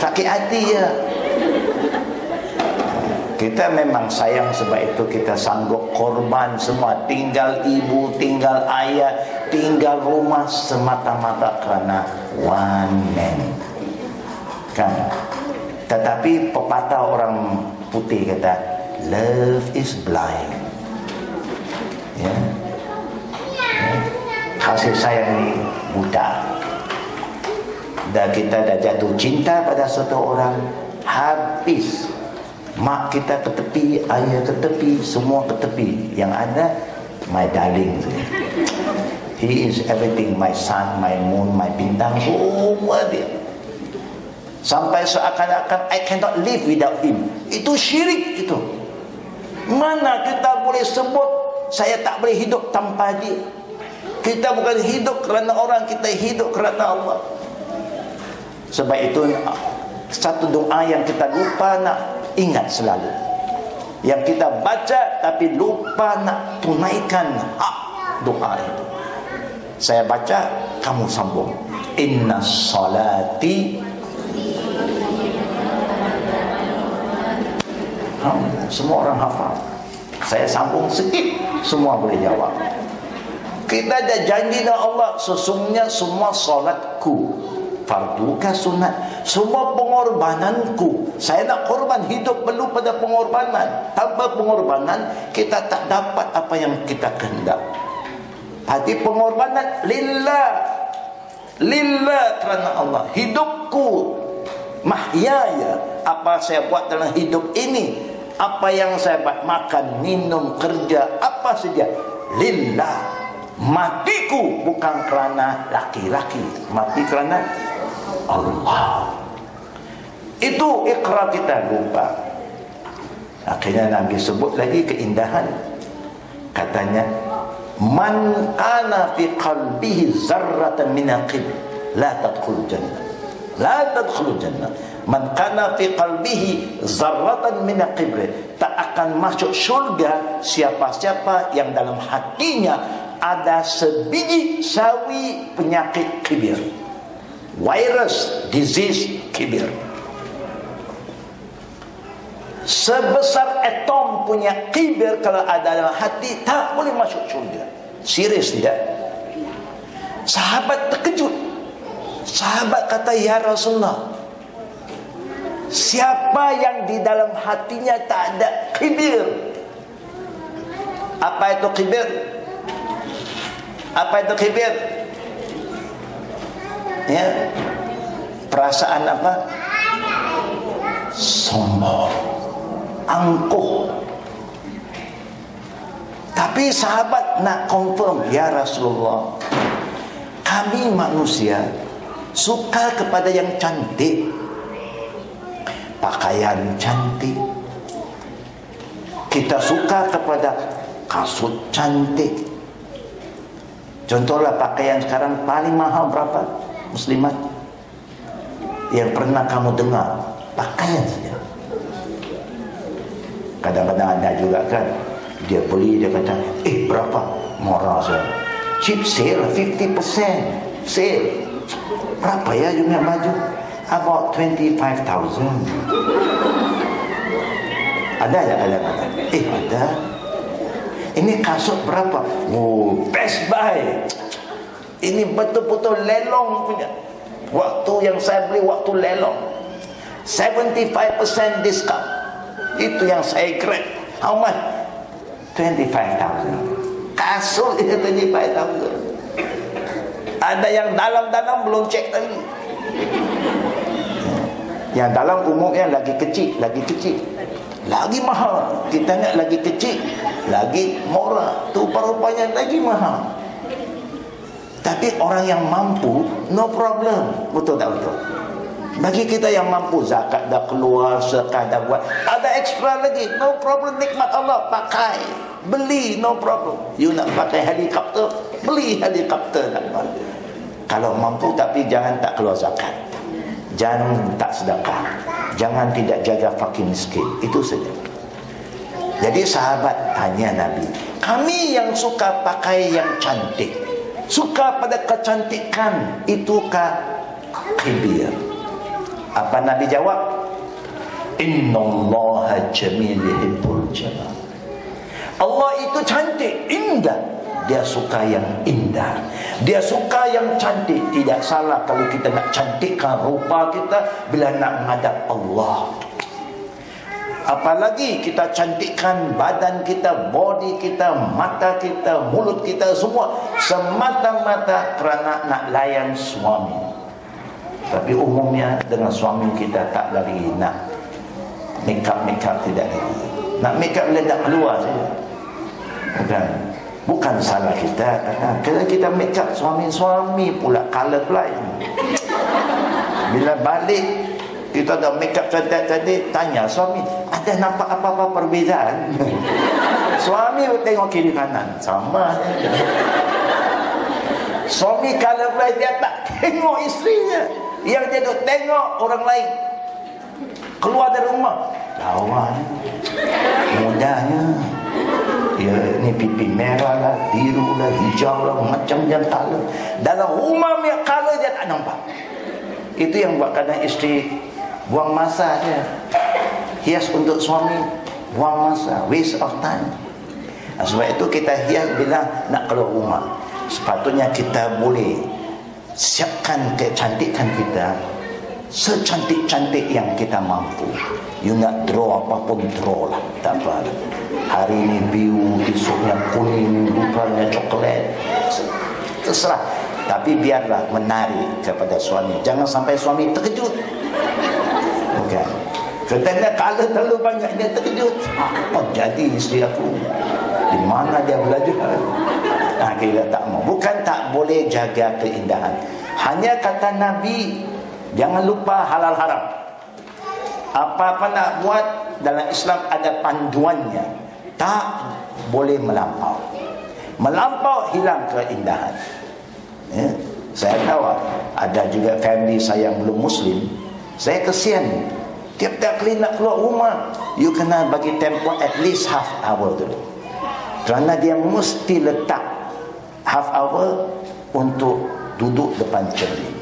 Sakit hati ya. Kita memang sayang sebab itu kita sanggup korban semua. Tinggal ibu, tinggal ayah, tinggal rumah semata-mata kerana one man. Kan? Tetapi pepatah orang putih kata Love is blind ya. Kasih sayang ni buta Dan kita dah jatuh cinta pada satu orang Habis Mak kita ke tepi Ayah ke tepi Semua ke tepi Yang ada My darling He is everything My sun, my moon, my bintang Semua dia Sampai seakan-akan I cannot live without him. Itu syirik itu. Mana kita boleh sebut saya tak boleh hidup tanpa dia. Kita bukan hidup kerana orang, kita hidup kerana Allah. Sebab itu satu doa yang kita lupa nak ingat selalu. Yang kita baca tapi lupa nak tunaikan hak doa itu. Saya baca, kamu sambung. Inna salati semua orang hafal saya sambung sikit semua boleh jawab kita ada janji dengan Allah sesungguhnya semua solatku fardu ke sunat? Semua pengorbananku. Saya nak korban hidup perlu pada pengorbanan. Tanpa pengorbanan kita tak dapat apa yang kita kehendak. Hati pengorbanan lillah. Lillah kerana Allah. Hidupku mahyaya apa saya buat dalam hidup ini? Apa yang saya buat? Makan, minum, kerja, apa saja. Lillah. Matiku bukan kerana laki-laki, mati kerana Allah. Itu ikrar kita lupa. Akhirnya Nabi sebut lagi keindahan. Katanya, Man kana fi qalbihi zarratan min aqib la tadkhul jannah. La tadkhul jannah man kana fi qalbihi zarratan min qibr tak akan masuk syurga siapa-siapa yang dalam hatinya ada sebiji sawi penyakit kibir virus disease kibir sebesar atom punya kibir kalau ada dalam hati tak boleh masuk syurga serius tidak sahabat terkejut sahabat kata ya Rasulullah Siapa yang di dalam hatinya tak ada kibir? Apa itu kibir? Apa itu kibir? Ya. Perasaan apa? Sombong. Angkuh. Tapi sahabat nak confirm, ya Rasulullah, kami manusia suka kepada yang cantik pakaian cantik kita suka kepada kasut cantik contohlah pakaian sekarang paling mahal berapa muslimat yang pernah kamu dengar pakaian saja kadang-kadang ada juga kan dia beli dia kata eh berapa murah saja cheap sale 50% sale Berapa ya jumlah baju? About 25,000. Ada ya ada ada. Eh ada. Ini kasut berapa? Oh, best buy. Ini betul-betul lelong punya. Waktu yang saya beli waktu lelong. 75% discount. Itu yang saya grab. How much? 25,000. Kasut itu 25,000. Ada yang dalam-dalam belum cek lagi. Yang dalam umumnya lagi kecil, lagi kecil. Lagi mahal. Kita nak lagi kecil, lagi murah. Tu rupanya lagi mahal. Tapi orang yang mampu, no problem. Betul tak betul? Bagi kita yang mampu zakat dah keluar, sedekah dah buat, ada ekstra lagi. No problem nikmat Allah pakai. Beli no problem. You nak pakai helikopter, beli helikopter nak pakai. Kalau mampu tapi jangan tak keluar zakat. Jangan tak sedekah. Jangan tidak jaga fakir miskin. Itu saja. Jadi sahabat tanya Nabi. Kami yang suka pakai yang cantik. Suka pada kecantikan. Itukah kibir? Apa Nabi jawab? Inna Allah jamil yuhibbul jamal. Allah itu cantik, indah dia suka yang indah dia suka yang cantik tidak salah kalau kita nak cantikkan rupa kita bila nak menghadap Allah apalagi kita cantikkan badan kita body kita mata kita mulut kita semua. Semata-mata kerana nak layan suami. Tapi umumnya dengan suami kita tak lagi nak make up make up tidak lagi. Nak make up tak keluar saja. Bukan. Bukan salah kita. Kalau kita make up suami-suami pula Color blind Bila balik Kita dah make up cantik-cantik Tanya suami Ada nampak apa-apa perbezaan? Suami tengok kiri kanan Sama. Suami color blind Dia tak tengok isterinya Yang dia duduk tengok orang lain. Keluar dari rumah Lawan. Mudahnya. Ya ni pipi merah lah biru lah hijau lah macam color dalam rumah punya color dia tak nampak. Itu yang buat kadang isteri buang masa dia hias untuk suami buang masa. Waste of time. Nah, sebab itu kita hias bila nak keluar rumah. Sepatutnya kita boleh siapkan kecantikan kita secantik-cantik yang kita mampu. You nak draw apapun draw lah. Tak apa. Hari ini biru besoknya kuning rupanya coklat. Terserah. Tapi biarlah menarik kepada suami. Jangan sampai suami terkejut Katanya kalau terlalu banyak dia terkejut Apa jadi isteri aku Di mana dia belajar Nah, kita tak mau Bukan tak boleh jaga keindahan Hanya kata Nabi Jangan lupa halal haram. Apa-apa nak buat dalam Islam ada panduannya. Tak boleh melampau. Melampau hilang keindahan. Ya. Saya tahu ada juga family saya yang belum Muslim. Saya kesian. Tiap-tiap kali nak keluar rumah, you kena bagi tempo at least half hour dulu. Kerana dia mesti letak half hour untuk duduk depan cermin.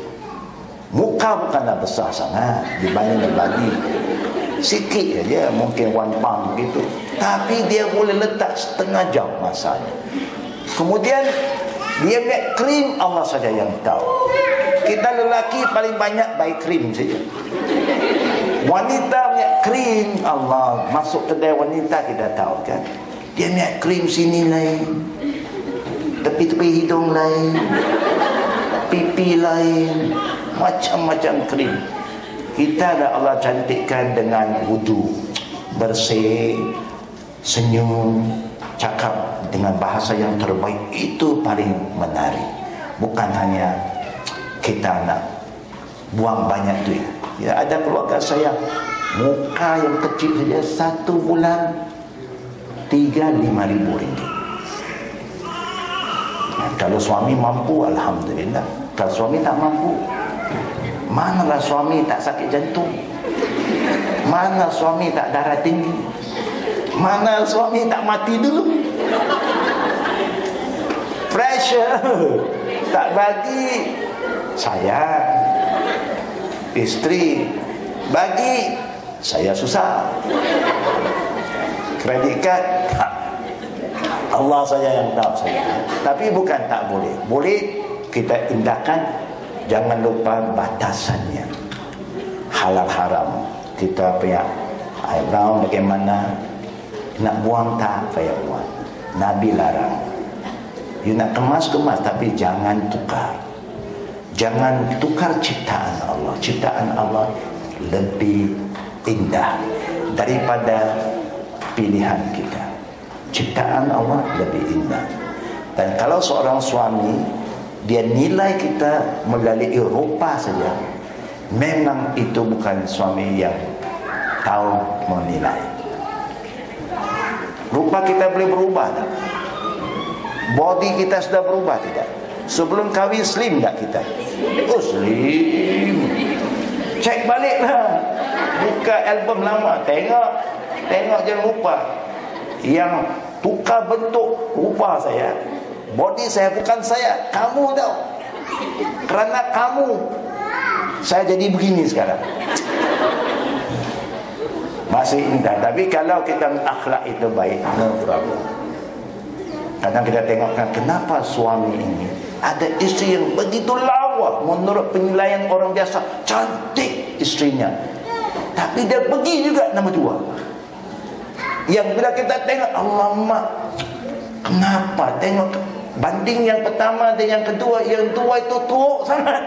Muka bukanlah besar sangat dibanding bagi sikit aja mungkin one pound gitu. Tapi dia boleh letak setengah jam masanya. Kemudian dia ambil krim Allah saja yang tahu. Kita lelaki paling banyak baik krim saja. Wanita punya krim Allah Masuk kedai wanita kita tahu kan? Dia punya krim sini lain Tepi-tepi hidung lain Pipi lain Macam-macam krim Kita dah Allah cantikkan dengan wudu Bersih Senyum Cakap dengan bahasa yang terbaik. Itu paling menarik. Bukan hanya Kita nak Buang banyak duit Ya, ada keluarga saya muka yang kecil saja satu bulan tiga lima ribu ringgit. Ya, kalau suami mampu, alhamdulillah. Kalau suami tak mampu, manalah suami tak sakit jantung, mana suami tak darah tinggi, mana suami tak mati dulu. Pressure tak bagi saya isteri bagi. Saya susah. Kredit kad. Allah saja yang tahu saya. Tapi bukan tak boleh. Boleh kita indahkan. Jangan lupa batasannya. Halal haram. Kita punya eyebrow bagaimana? Nak buang tak? Payah buang. Nabi larang. You nak kemas kemas. Tapi jangan tukar Jangan tukar ciptaan Allah. Ciptaan Allah lebih indah daripada pilihan kita. Ciptaan Allah lebih indah. Dan kalau seorang suami dia nilai kita melalui rupa saja, memang itu bukan suami yang tahu menilai. Rupa kita boleh berubah? Body kita sudah berubah tidak? Sebelum kahwin slim tak kita? Oh slim. Cek baliklah. Buka album lama. Tengok. Tengok je rupa. Yang tukar bentuk rupa saya. Body saya bukan saya. Kamu tahu. Kerana kamu. Saya jadi begini sekarang. Masih indah. Tapi kalau kita akhlak itu baik. No problem. Kadang kita tengokkan kenapa suami ini ada isteri yang begitu lawa menurut penilaian orang biasa. Cantik istrinya. Tapi dia pergi juga nama dua. Yang bila kita tengok Allah mak kenapa? Tengok banding yang pertama dan yang kedua. Yang tua itu teruk sangat.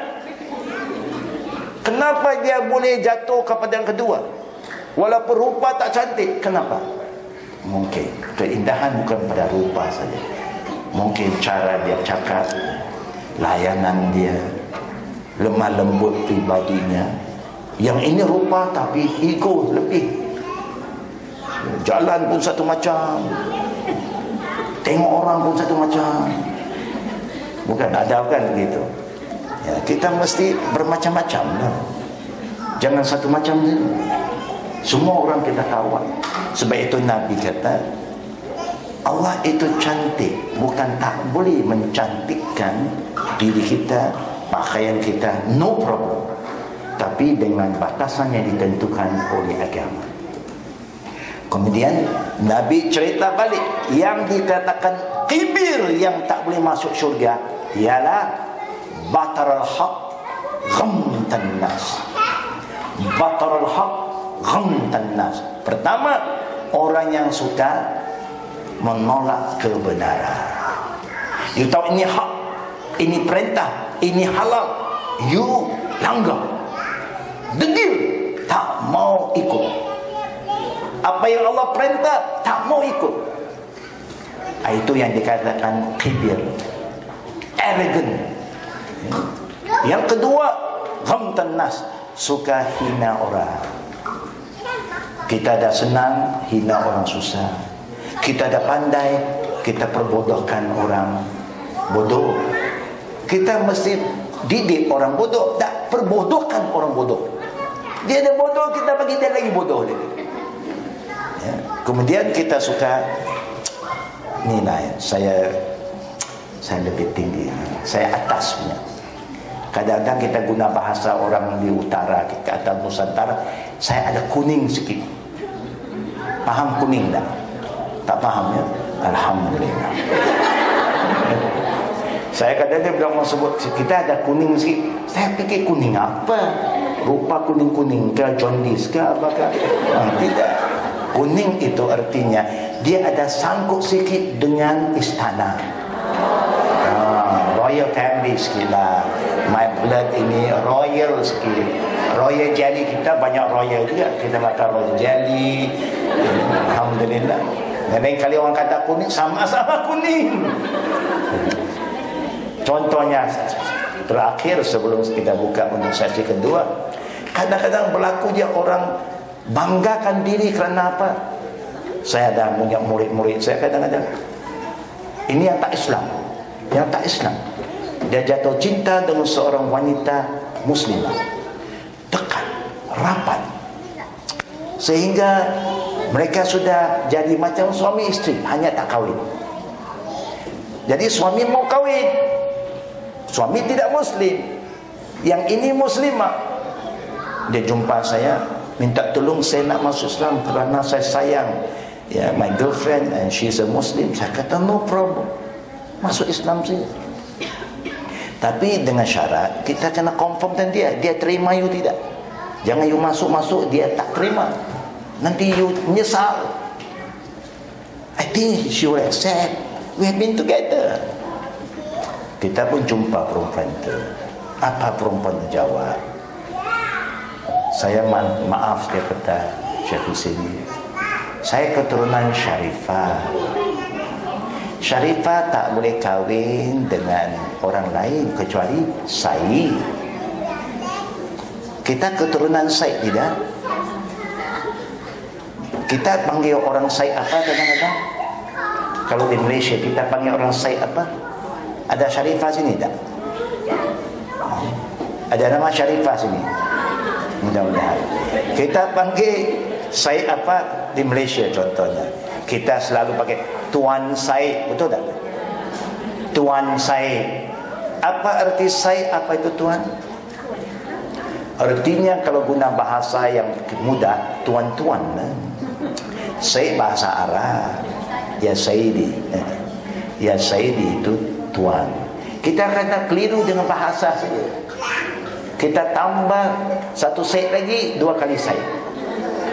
Kenapa dia boleh jatuh kepada yang kedua? Walaupun rupa tak cantik kenapa? Mungkin keindahan bukan pada rupa saja. Mungkin cara dia cakap layanan dia lemah lembut pribadinya. Yang ini rupa tapi ego lebih. Jalan pun satu macam. Tengok orang pun satu macam. Bukan ada kan begitu? Ya, kita mesti bermacam-macam lah. jangan satu macam ni semua orang kita kawan sebab itu Nabi kata Allah itu cantik. Bukan tak boleh mencantikkan diri kita, pakaian kita, no problem. Tapi dengan batasan yang ditentukan oleh agama. Kemudian Nabi cerita balik yang dikatakan kibir yang tak boleh masuk syurga ialah batar al-haq ghamtan nas. Batar al-haq ghamtan nas. Pertama, orang yang suka menolak kebenaran. You tahu ini hak ini perintah, ini halal. You langgar. Degil, tak mau ikut. Apa yang Allah perintah, tak mau ikut. Ah, itu yang dikatakan kibir. Arrogant. Yang kedua, ghamtan nas. Suka hina orang. Kita dah senang, hina orang susah. Kita dah pandai, kita perbodohkan orang bodoh kita mesti didik orang bodoh. Tak perbodohkan orang bodoh. Dia ada bodoh kita bagi dia lagi bodoh dia. Ya. kemudian kita suka nilai saya saya lebih tinggi saya atas punya. Kadang-kadang kita guna bahasa orang di utara kita atau nusantara saya ada kuning sikit. Paham kuning tak? Tak paham ya? Alhamdulillah saya kadang-kadang bila orang sebut kita ada kuning sikit. Saya fikir kuning apa? rupa kuning-kuning ke jaundice ke apakah ha, tidak. Kuning itu artinya dia ada sangkut sikit dengan istana. Ha, royal family sikit lah. My blood ini royal sikit. Royal jelly kita banyak royal juga. Kita makan royal jelly. Alhamdulillah. Dan lain kali orang kata kuning sama-sama kuning contohnya terakhir sebelum kita buka untuk sesi kedua kadang-kadang berlaku dia orang banggakan diri kerana apa? Saya ada punya murid-murid saya kadang-kadang ini yang tak Islam yang tak Islam. Dia jatuh cinta dengan seorang wanita muslimah dekat rapat. Sehingga mereka sudah jadi macam suami isteri hanya tak kahwin. Jadi suami mau kahwin Suami tidak muslim. Yang ini muslimah. Dia jumpa saya Minta tolong saya nak masuk Islam Kerana saya sayang. Ya, My girlfriend and she's a muslim. Saya kata no problem. Masuk Islam saja. Tapi dengan syarat Kita kena confirm dengan dia. Dia terima you tidak. Jangan you masuk-masuk Dia tak terima. Nanti you menyesal I think she will accept. We have been together kita pun jumpa perempuan itu apa perempuan jawab? Saya ma maaf dia kata Syekh Hussein. Saya keturunan Syarifah. Syarifah tak boleh kahwin dengan orang lain kecuali Said kita keturunan Said tidak? Kita panggil orang Said apa kadang-kadang? Kalau di Malaysia kita panggil orang Said apa ada Syarifah sini tak? Ada nama Syarifah sini? Mudah-mudahan. Kita panggil Said apa di Malaysia contohnya. Kita selalu pakai Tuan Said. Betul tak? Tuan Said. Apa arti Said? Apa itu Tuan? Artinya kalau guna bahasa yang mudah, tuan-tuan. Said bahasa Arab. Ya Saidi. Ya Saidi itu tuan. Kita kata keliru dengan bahasa saja. Kita tambah satu said lagi dua kali said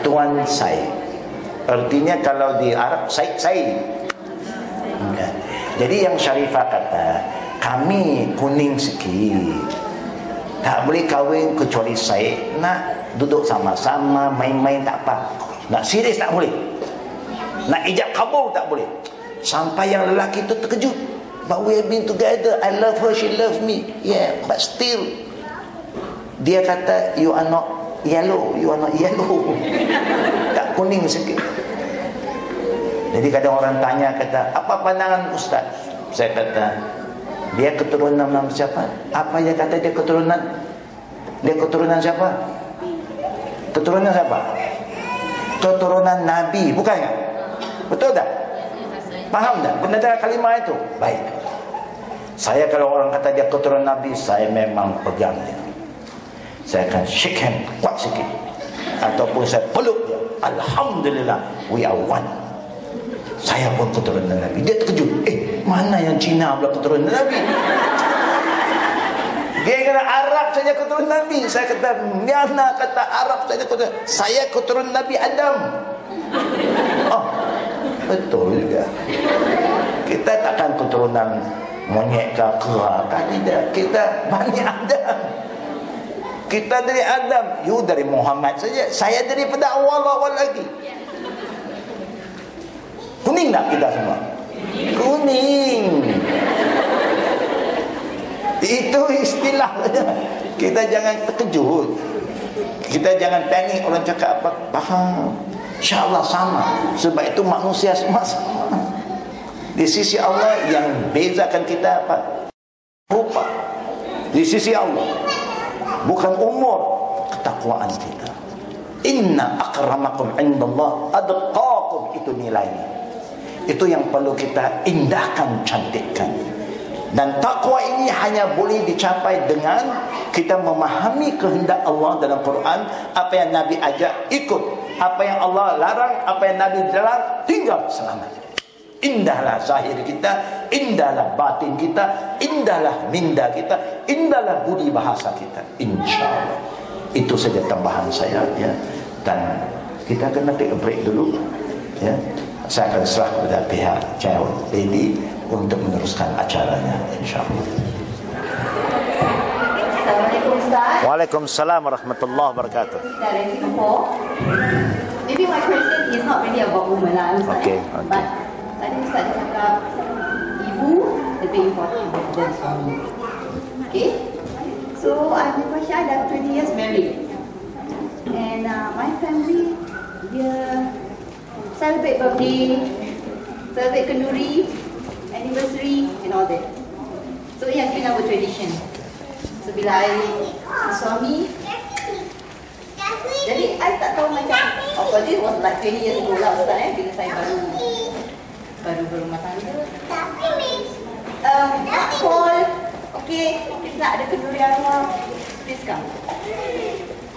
tuan said artinya kalau di Arab said said jadi yang Syarifah kata kami kuning sikit. Tak boleh kahwin kecuali saya nak duduk sama-sama main-main tak apa. Nak serius tak boleh. Nak ijab kabul tak boleh. Sampai yang lelaki itu terkejut But we have been together. I love her, she loves me. Yeah, but still. Dia kata, you are not yellow. You are not yellow. tak kuning sikit. Jadi kadang orang tanya, kata, apa pandangan Ustaz? Saya kata, dia keturunan nama siapa? Apa dia kata dia keturunan? Dia keturunan siapa? Keturunan siapa? Keturunan Nabi, bukan ya? Betul tak? Faham tak? Benar kalimah itu? Baik. Saya kalau orang kata dia keturunan Nabi, saya memang pegang dia. Saya akan shake hand, kuat sikit. Ataupun saya peluk dia. Alhamdulillah, we are one. Saya pun keturunan Nabi. Dia terkejut. Eh, mana yang Cina pula keturunan Nabi? Dia kata Arab saja keturunan Nabi. Saya kata, mana kata Arab saja keturunan Saya keturunan Nabi Adam. Betul juga. Kita takkan keturunan monyet ke kera kan tidak. Kita banyak Adam. Kita dari Adam, you dari Muhammad saja. Saya daripada awal-awal lagi. Kuning tak kita semua? Kuning. Itu istilah saja. Kita jangan terkejut. Kita jangan panik orang cakap apa. Faham. InsyaAllah sama. Sebab itu manusia semua sama. Di sisi Allah yang bezakan kita apa? Rupa. Di sisi Allah. Bukan umur. Ketakwaan kita. Inna akramakum indallah Adqakum. Itu nilainya. Itu yang perlu kita indahkan, cantikkan. Dan takwa ini hanya boleh dicapai dengan kita memahami kehendak Allah dalam Quran, apa yang Nabi ajak ikut, apa yang Allah larang, apa yang Nabi larang tinggal selamanya. Indahlah zahir kita, indahlah batin kita, indahlah minda kita, indahlah budi bahasa kita. Insyaallah. Itu saja tambahan saya ya. Dan kita take a break dulu ya. Saya akan serah kepada pihak Channel Lady untuk meneruskan acaranya insyaallah. Ustaz. Waalaikumsalam warahmatullahi wabarakatuh. Dari Singapore. Maybe my question is not really about women lah Ustaz. Okay, okay. But tadi Ustaz cakap ibu lebih important than suami. Okay. So I'm Masya dah 20 years married. And uh, my family dia celebrate birthday, celebrate kenduri, anniversary and all that. So it has been our tradition. So bila I suami. Jadi I tak tahu macam Of course this was like 20 years ago lah Ustaz eh Bila saya baru Baru berumah tangga. Um, Mak call Okay Kita nak ada kenduri arwah Please come.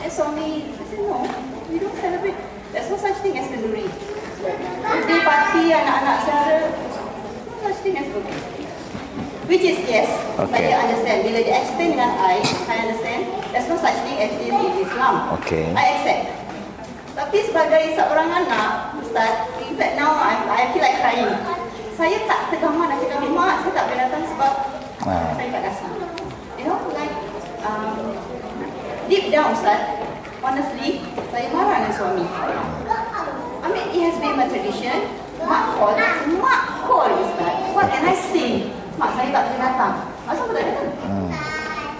And suami I said no We don't celebrate. There's no such thing as kenduri Birthday party Anak-anak saudara. No such thing as birthday Which is yes, Okay. saya understand. Bila dia explain dengan I, I understand. There's no such thing as this in Islam. Okay. I accept. Tapi sebagai seorang anak, Ustaz, in fact now I, I feel like crying. Saya tak tergamar nak cakap, Mak, saya tak boleh datang sebab Ah. saya tak kasar. You know, like, um, deep down, Ustaz, honestly, saya marah dengan suami. I mean, it has been my tradition. Mak call, mak call, Ustaz. What can I say? Mak, saya tak boleh datang. Masa apa tak datang?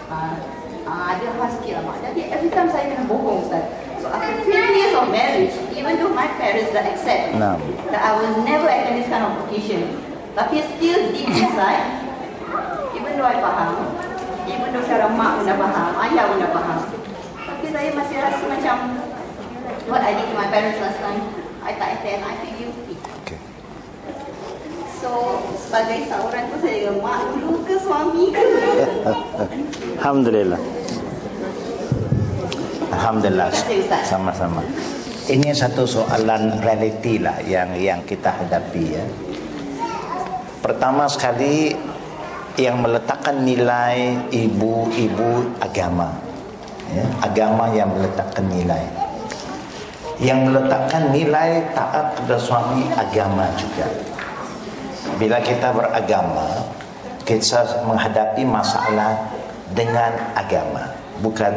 Ah, ah, ada hal sikit lah mak. Jadi every time saya kena bohong Ustaz. So after 20 years of marriage, even though my parents dah accept Naam. that I will never attend this kind of occasion, tapi still deep inside, even though I faham, even though secara mak pun dah faham, ayah pun dah faham, tapi saya masih rasa macam what I did to my parents last time, I tak attend, I feel guilty. So sebagai seorang tu saya mak dulu ke suami ke? Alhamdulillah. Alhamdulillah. Sama-sama. Ini satu soalan realiti lah yang yang kita hadapi ya. Pertama sekali yang meletakkan nilai ibu-ibu agama. Ya, agama yang meletakkan nilai. Yang meletakkan nilai taat kepada suami agama juga. Bila kita beragama, kita menghadapi masalah dengan agama, bukan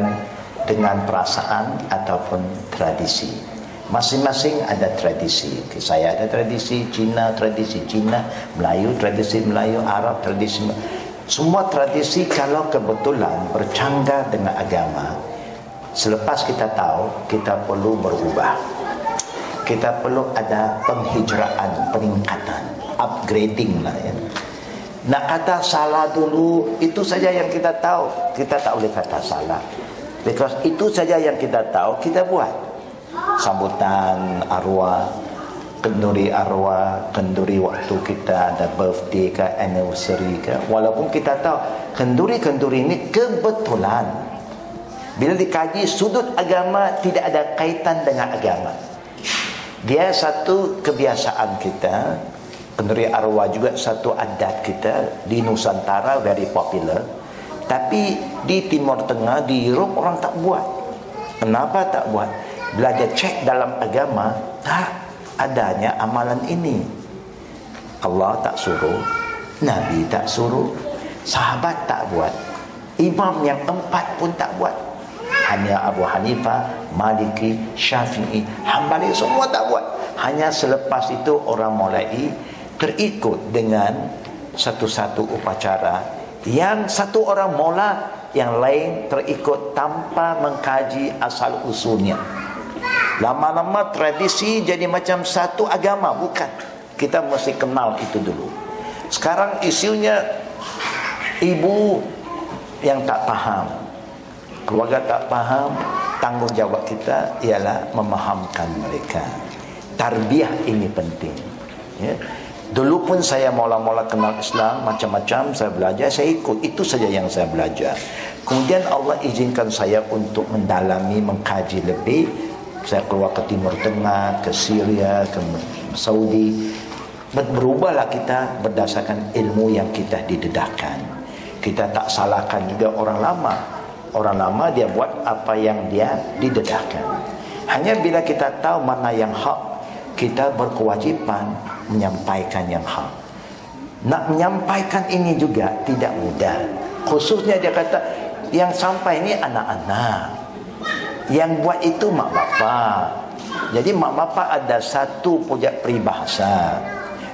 dengan perasaan ataupun tradisi. Masing-masing ada tradisi. Saya ada tradisi Cina, tradisi Cina, Melayu, tradisi Melayu, Arab, tradisi. Semua tradisi kalau kebetulan bercanggah dengan agama, selepas kita tahu, kita perlu berubah kita perlu ada penghijraan, peningkatan, upgrading lah ya. Nak kata salah dulu, itu saja yang kita tahu. Kita tak boleh kata salah. Because itu saja yang kita tahu, kita buat. Sambutan arwah, kenduri arwah, kenduri waktu kita ada birthday ke, anniversary ke. Walaupun kita tahu, kenduri-kenduri ini kebetulan. Bila dikaji sudut agama tidak ada kaitan dengan agama. Dia satu kebiasaan kita Kenduri arwah juga satu adat kita Di Nusantara very popular Tapi di Timur Tengah Di Europe orang tak buat Kenapa tak buat? Dia cek dalam agama Tak adanya amalan ini Allah tak suruh Nabi tak suruh Sahabat tak buat Imam yang empat pun tak buat hanya Abu Hanifah, Maliki, Syafi'i, Hambali semua tak buat. Hanya selepas itu orang mulai terikut dengan satu-satu upacara yang satu orang mula yang lain terikut tanpa mengkaji asal usulnya. Lama-lama tradisi jadi macam satu agama bukan. Kita mesti kenal itu dulu. Sekarang isunya ibu yang tak faham keluarga tak faham tanggungjawab kita ialah memahamkan mereka tarbiyah ini penting ya. Dulu pun saya mula-mula kenal Islam macam-macam saya belajar saya ikut. Itu saja yang saya belajar. Kemudian Allah izinkan saya untuk mendalami mengkaji lebih. Saya keluar ke Timur Tengah ke Syria ke Saudi. Berubahlah kita berdasarkan ilmu yang kita didedahkan kita tak salahkan juga orang lama. Orang lama dia buat apa yang dia didedahkan. Hanya bila kita tahu mana yang hak, kita berkewajipan menyampaikan yang hak. Nak menyampaikan ini juga tidak mudah. Khususnya dia kata yang sampai ini anak-anak. Yang buat itu mak bapak. Jadi mak bapak ada satu pujak peribahasa.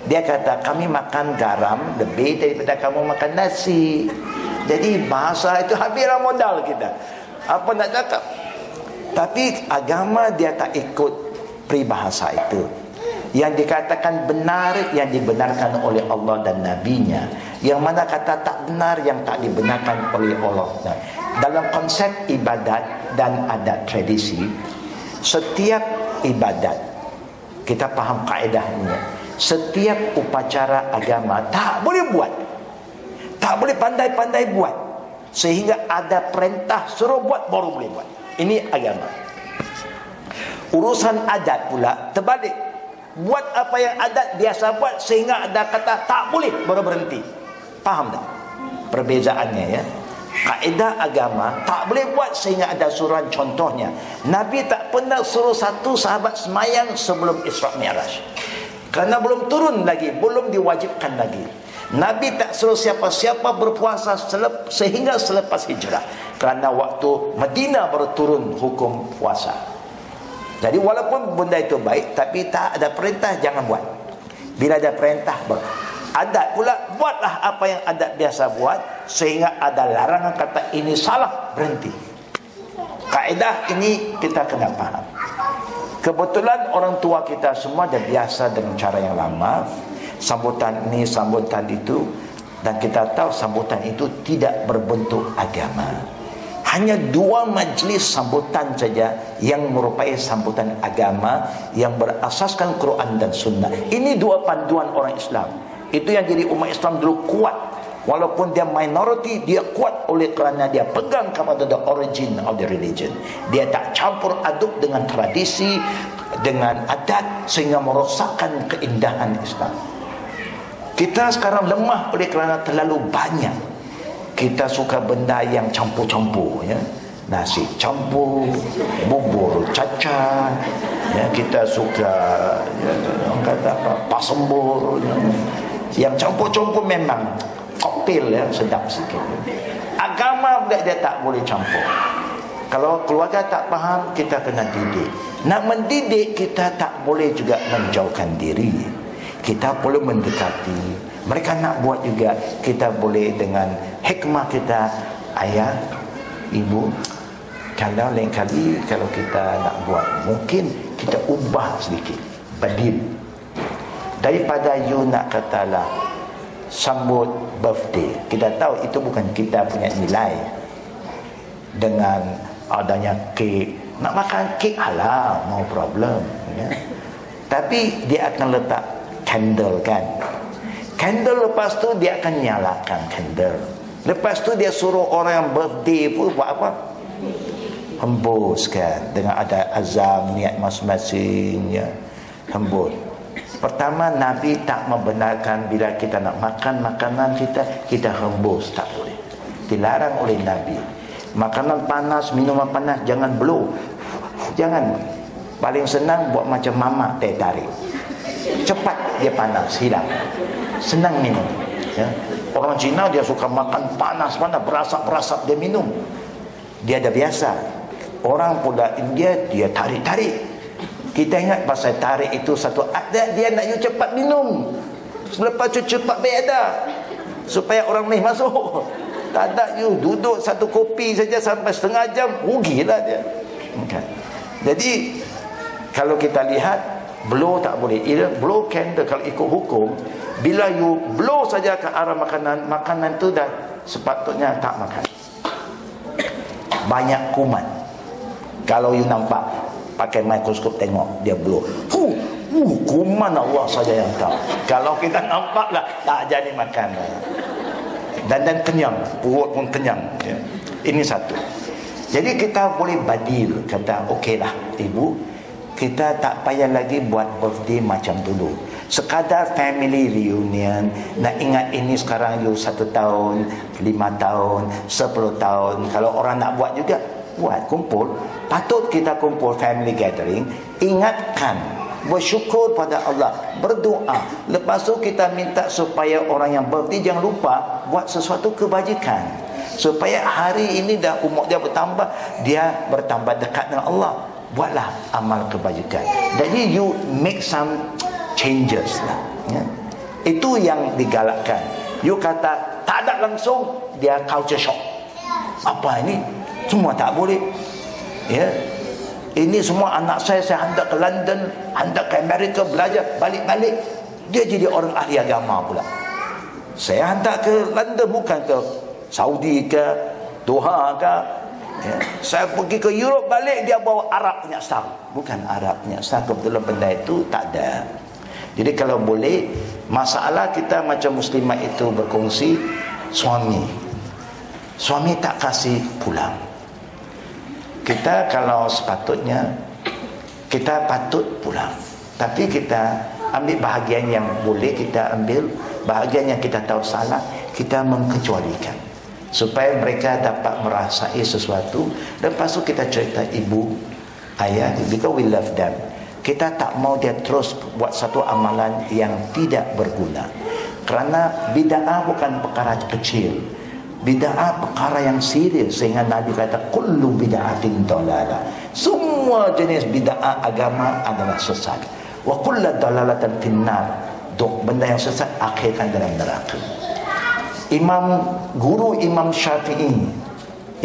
Dia kata kami makan garam lebih daripada kamu makan nasi. Jadi bahasa itu habislah modal kita. Apa nak cakap? Tapi agama dia tak ikut peribahasa itu. Yang dikatakan benar yang dibenarkan oleh Allah dan Nabi-Nya. Yang mana kata tak benar yang tak dibenarkan oleh Allah. Dalam konsep ibadat dan adat tradisi, setiap ibadat kita faham kaedahnya setiap upacara agama tak boleh buat tak boleh pandai-pandai buat sehingga ada perintah suruh buat baru boleh buat ini agama urusan adat pula terbalik buat apa yang adat biasa buat sehingga ada kata tak boleh baru berhenti faham tak perbezaannya ya kaedah agama tak boleh buat sehingga ada suruhan contohnya Nabi tak pernah suruh satu sahabat semayang sebelum Isra Mi'raj kerana belum turun lagi, belum diwajibkan lagi. Nabi tak suruh siapa-siapa berpuasa selep, sehingga selepas hijrah. Kerana waktu Medina baru turun hukum puasa. Jadi walaupun benda itu baik, tapi tak ada perintah, jangan buat. Bila ada perintah, ber adat pula, buatlah apa yang adat biasa buat, sehingga ada larangan kata ini salah, berhenti. Kaedah ini kita kena faham. Kebetulan orang tua kita semua dah biasa dengan cara yang lama Sambutan ini, sambutan itu Dan kita tahu sambutan itu tidak berbentuk agama Hanya dua majlis sambutan saja Yang merupakan sambutan agama Yang berasaskan Quran dan Sunnah Ini dua panduan orang Islam Itu yang jadi umat Islam dulu kuat Walaupun dia minority, dia kuat oleh kerana dia pegang kepada the origin of the religion. Dia tak campur aduk dengan tradisi, dengan adat sehingga merosakkan keindahan Islam. Kita sekarang lemah oleh kerana terlalu banyak. Kita suka benda yang campur-campur. Ya? Nasi campur, bubur caca. Ya? Kita suka ya, orang kata apa, pasembur. Ya? Yang campur-campur memang koktel ya sedap sikit agama dia, dia tak boleh campur kalau keluarga tak faham kita kena didik nak mendidik kita tak boleh juga menjauhkan diri kita perlu mendekati mereka nak buat juga kita boleh dengan hikmah kita. Ayah ibu kalau lain kali kalau kita nak buat mungkin kita ubah sedikit badil daripada you nak katalah sambut birthday kita tahu itu bukan kita punya nilai. Dengan adanya kek nak makan kek halal no problem ya. tapi dia akan letak candle kan candle lepas tu dia akan nyalakan candle lepas tu dia suruh orang yang birthday pun buat apa hembuskan dengan ada azam niat masing-masing ya. hembus Pertama Nabi tak membenarkan bila kita nak makan makanan kita kita hembus tak boleh. Dilarang oleh Nabi. Makanan panas, minuman panas jangan blow. Jangan. Paling senang buat macam mama teh tarik. Cepat dia panas hilang. Senang minum. Ya. Orang Cina dia suka makan panas panas berasap-berasap dia minum. Dia dah biasa. Orang pula India dia tarik-tarik kita ingat pasal tarik itu satu adat dia nak you cepat minum. Selepas tu cepat beada. Supaya orang ni masuk. Tak ada you duduk satu kopi saja sampai setengah jam. Rugilah dia. Okay. Jadi kalau kita lihat blow tak boleh. Blow candle kalau ikut hukum. Bila you blow saja ke arah makanan. Makanan tu dah sepatutnya tak makan. Banyak kuman. Kalau you nampak pakai mikroskop tengok dia blow hu uh, kuman Allah saja yang tahu kalau kita nampak lah tak jadi makan dan dan kenyang perut pun kenyang ya. ini satu jadi kita boleh badil kata okey lah ibu kita tak payah lagi buat birthday macam dulu. Sekadar family reunion Nak ingat ini sekarang you satu tahun Lima tahun Sepuluh tahun. Kalau orang nak buat juga Buat kumpul. Patut kita kumpul family gathering. Ingatkan Bersyukur pada Allah Berdoa. Lepas tu kita minta supaya orang yang birthday Jangan lupa Buat sesuatu kebajikan. Supaya hari ini dah umur dia bertambah Dia bertambah dekat dengan Allah Buatlah amal kebajikan. Jadi you make some changes lah ya. itu yang digalakkan. You kata tak ada langsung dia culture shock. Apa ini? Semua tak boleh. Ya. Ini semua anak saya saya hantar ke London hantar ke Amerika belajar balik-balik. Dia jadi orang ahli agama pula. Saya hantar ke London bukan ke Saudi ke Doha ke ya. saya pergi ke Europe balik dia bawa Arab punya style bukan Arab punya style kebetulan benda itu tak ada jadi kalau boleh masalah kita macam muslimah itu berkongsi suami. Suami tak kasih pulang. Kita kalau sepatutnya kita patut pulang. Tapi kita ambil bahagian yang boleh kita ambil, bahagian yang kita tahu salah, kita mengkecualikan. Supaya mereka dapat merasai sesuatu. Lepas tu kita cerita ibu, ayah, because we love them. Kita tak mau dia terus buat satu amalan yang tidak berguna. Kerana bid'ah bukan perkara kecil. Bid'ah perkara yang serius. Sehingga Nabi kata kullu bid'atin dalalah. Semua jenis bid'ah agama adalah sesat. Wa kullu dalalatan finnar. Dok benda yang sesat akhirkan dalam neraka Imam guru Imam Syafi'i.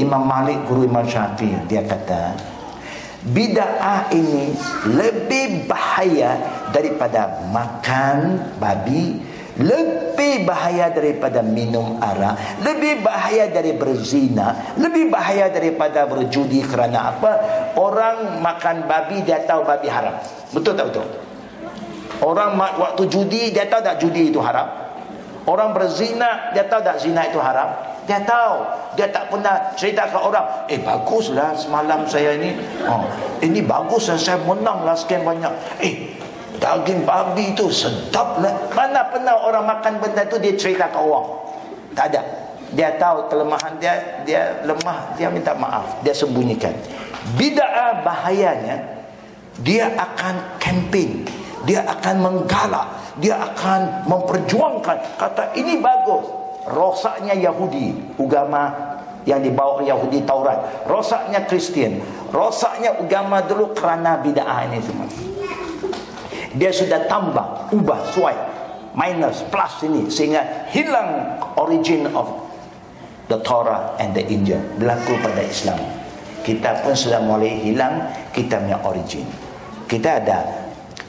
Imam Malik guru Imam Syafi'i. Dia kata Bida'ah ini lebih bahaya daripada makan babi lebih bahaya daripada minum arak lebih bahaya dari berzina lebih bahaya daripada berjudi kerana apa? Orang makan babi dia tahu babi haram. Betul tak betul? Orang waktu judi dia tahu tak judi itu haram orang berzina dia tahu tak zina itu haram dia tahu. Dia tak pernah cerita ke orang. Eh baguslah semalam saya ni. Oh, ini bagus saya menang lah sekian banyak. Eh daging babi tu sedap lah. Mana pernah orang makan benda tu dia cerita ke orang. Tak ada. Dia tahu kelemahan dia. Dia lemah. Dia minta maaf. Dia sembunyikan. Bida'ah bahayanya. Dia akan camping. Dia akan menggalak. Dia akan memperjuangkan. Kata ini bagus. Rosaknya Yahudi agama yang dibawa Yahudi Taurat. Rosaknya Kristian. Rosaknya agama dulu kerana bid'ah ini semua. Dia sudah tambah ubah suai. Minus plus ini sehingga hilang origin of the Torah and the Injil berlaku pada Islam. Kita pun sudah mulai hilang kita punya origin. Kita ada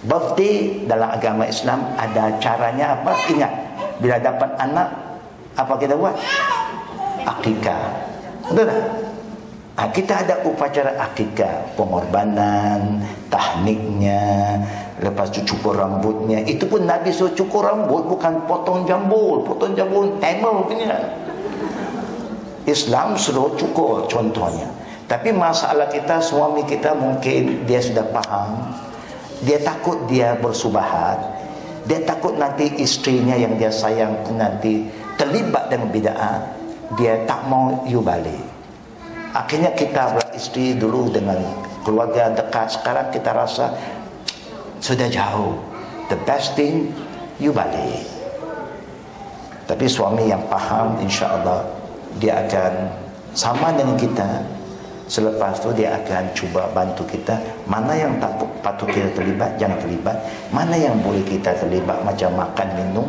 birthday dalam agama Islam ada caranya apa ingat bila dapat anak apa kita buat? Akikah. Betul tak? Ha, kita ada upacara akikah, pengorbanan, tahniknya, lepas tu cukur rambutnya. Itu pun Nabi suruh cukur rambut bukan potong jambul, potong jambul hammer punya. Islam suruh cukur contohnya. Tapi masalah kita suami kita mungkin dia sudah faham. Dia takut dia bersubahat. Dia takut nanti istrinya yang dia sayang nanti terlibat dengan bid'ah dia tak mau you balik. Akhirnya kita beristri dulu dengan keluarga dekat. Sekarang kita rasa sudah jauh. The best thing you balik. Tapi suami yang faham insya-Allah dia akan sama dengan kita selepas tu dia akan cuba bantu kita. Mana yang tak patut kita terlibat jangan terlibat. Mana yang boleh kita terlibat macam makan minum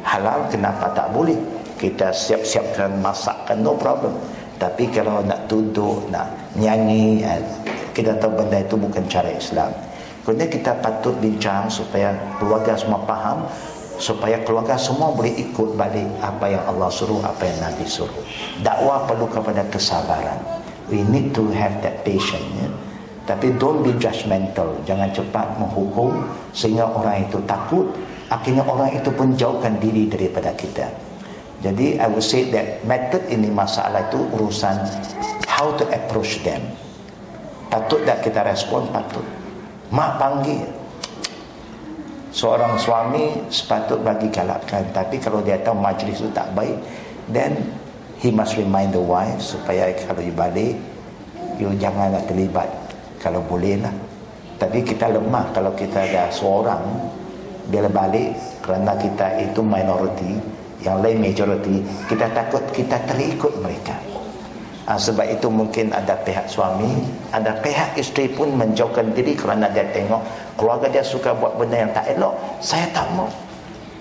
halal kenapa tak boleh? Kita siap-siapkan masakkan no problem. Tapi kalau nak duduk nak nyanyi eh, kita tahu benda itu bukan cara Islam. Kemudian kita patut bincang supaya keluarga semua faham supaya keluarga semua boleh ikut balik apa yang Allah suruh apa yang Nabi suruh. Dakwah perlu kepada kesabaran we need to have that patience ya. tapi don't be judgmental jangan cepat menghukum sehingga orang itu takut. Akhirnya orang itu pun jauhkan diri daripada kita. Jadi I would say that method ini masalah itu urusan how to approach them. Patut tak kita respon? Patut. Mak panggil. Seorang suami sepatut bagi galakkan. Tapi kalau dia tahu majlis itu tak baik then he must remind the wife supaya kalau you balik you janganlah terlibat kalau boleh lah tapi kita lemah kalau kita ada seorang bila balik kerana kita itu minority yang lain majority kita takut kita terikut mereka Ha, sebab itu mungkin ada pihak suami, ada pihak isteri pun menjauhkan diri kerana dia tengok keluarga dia suka buat benda yang tak elok. Saya tak mau.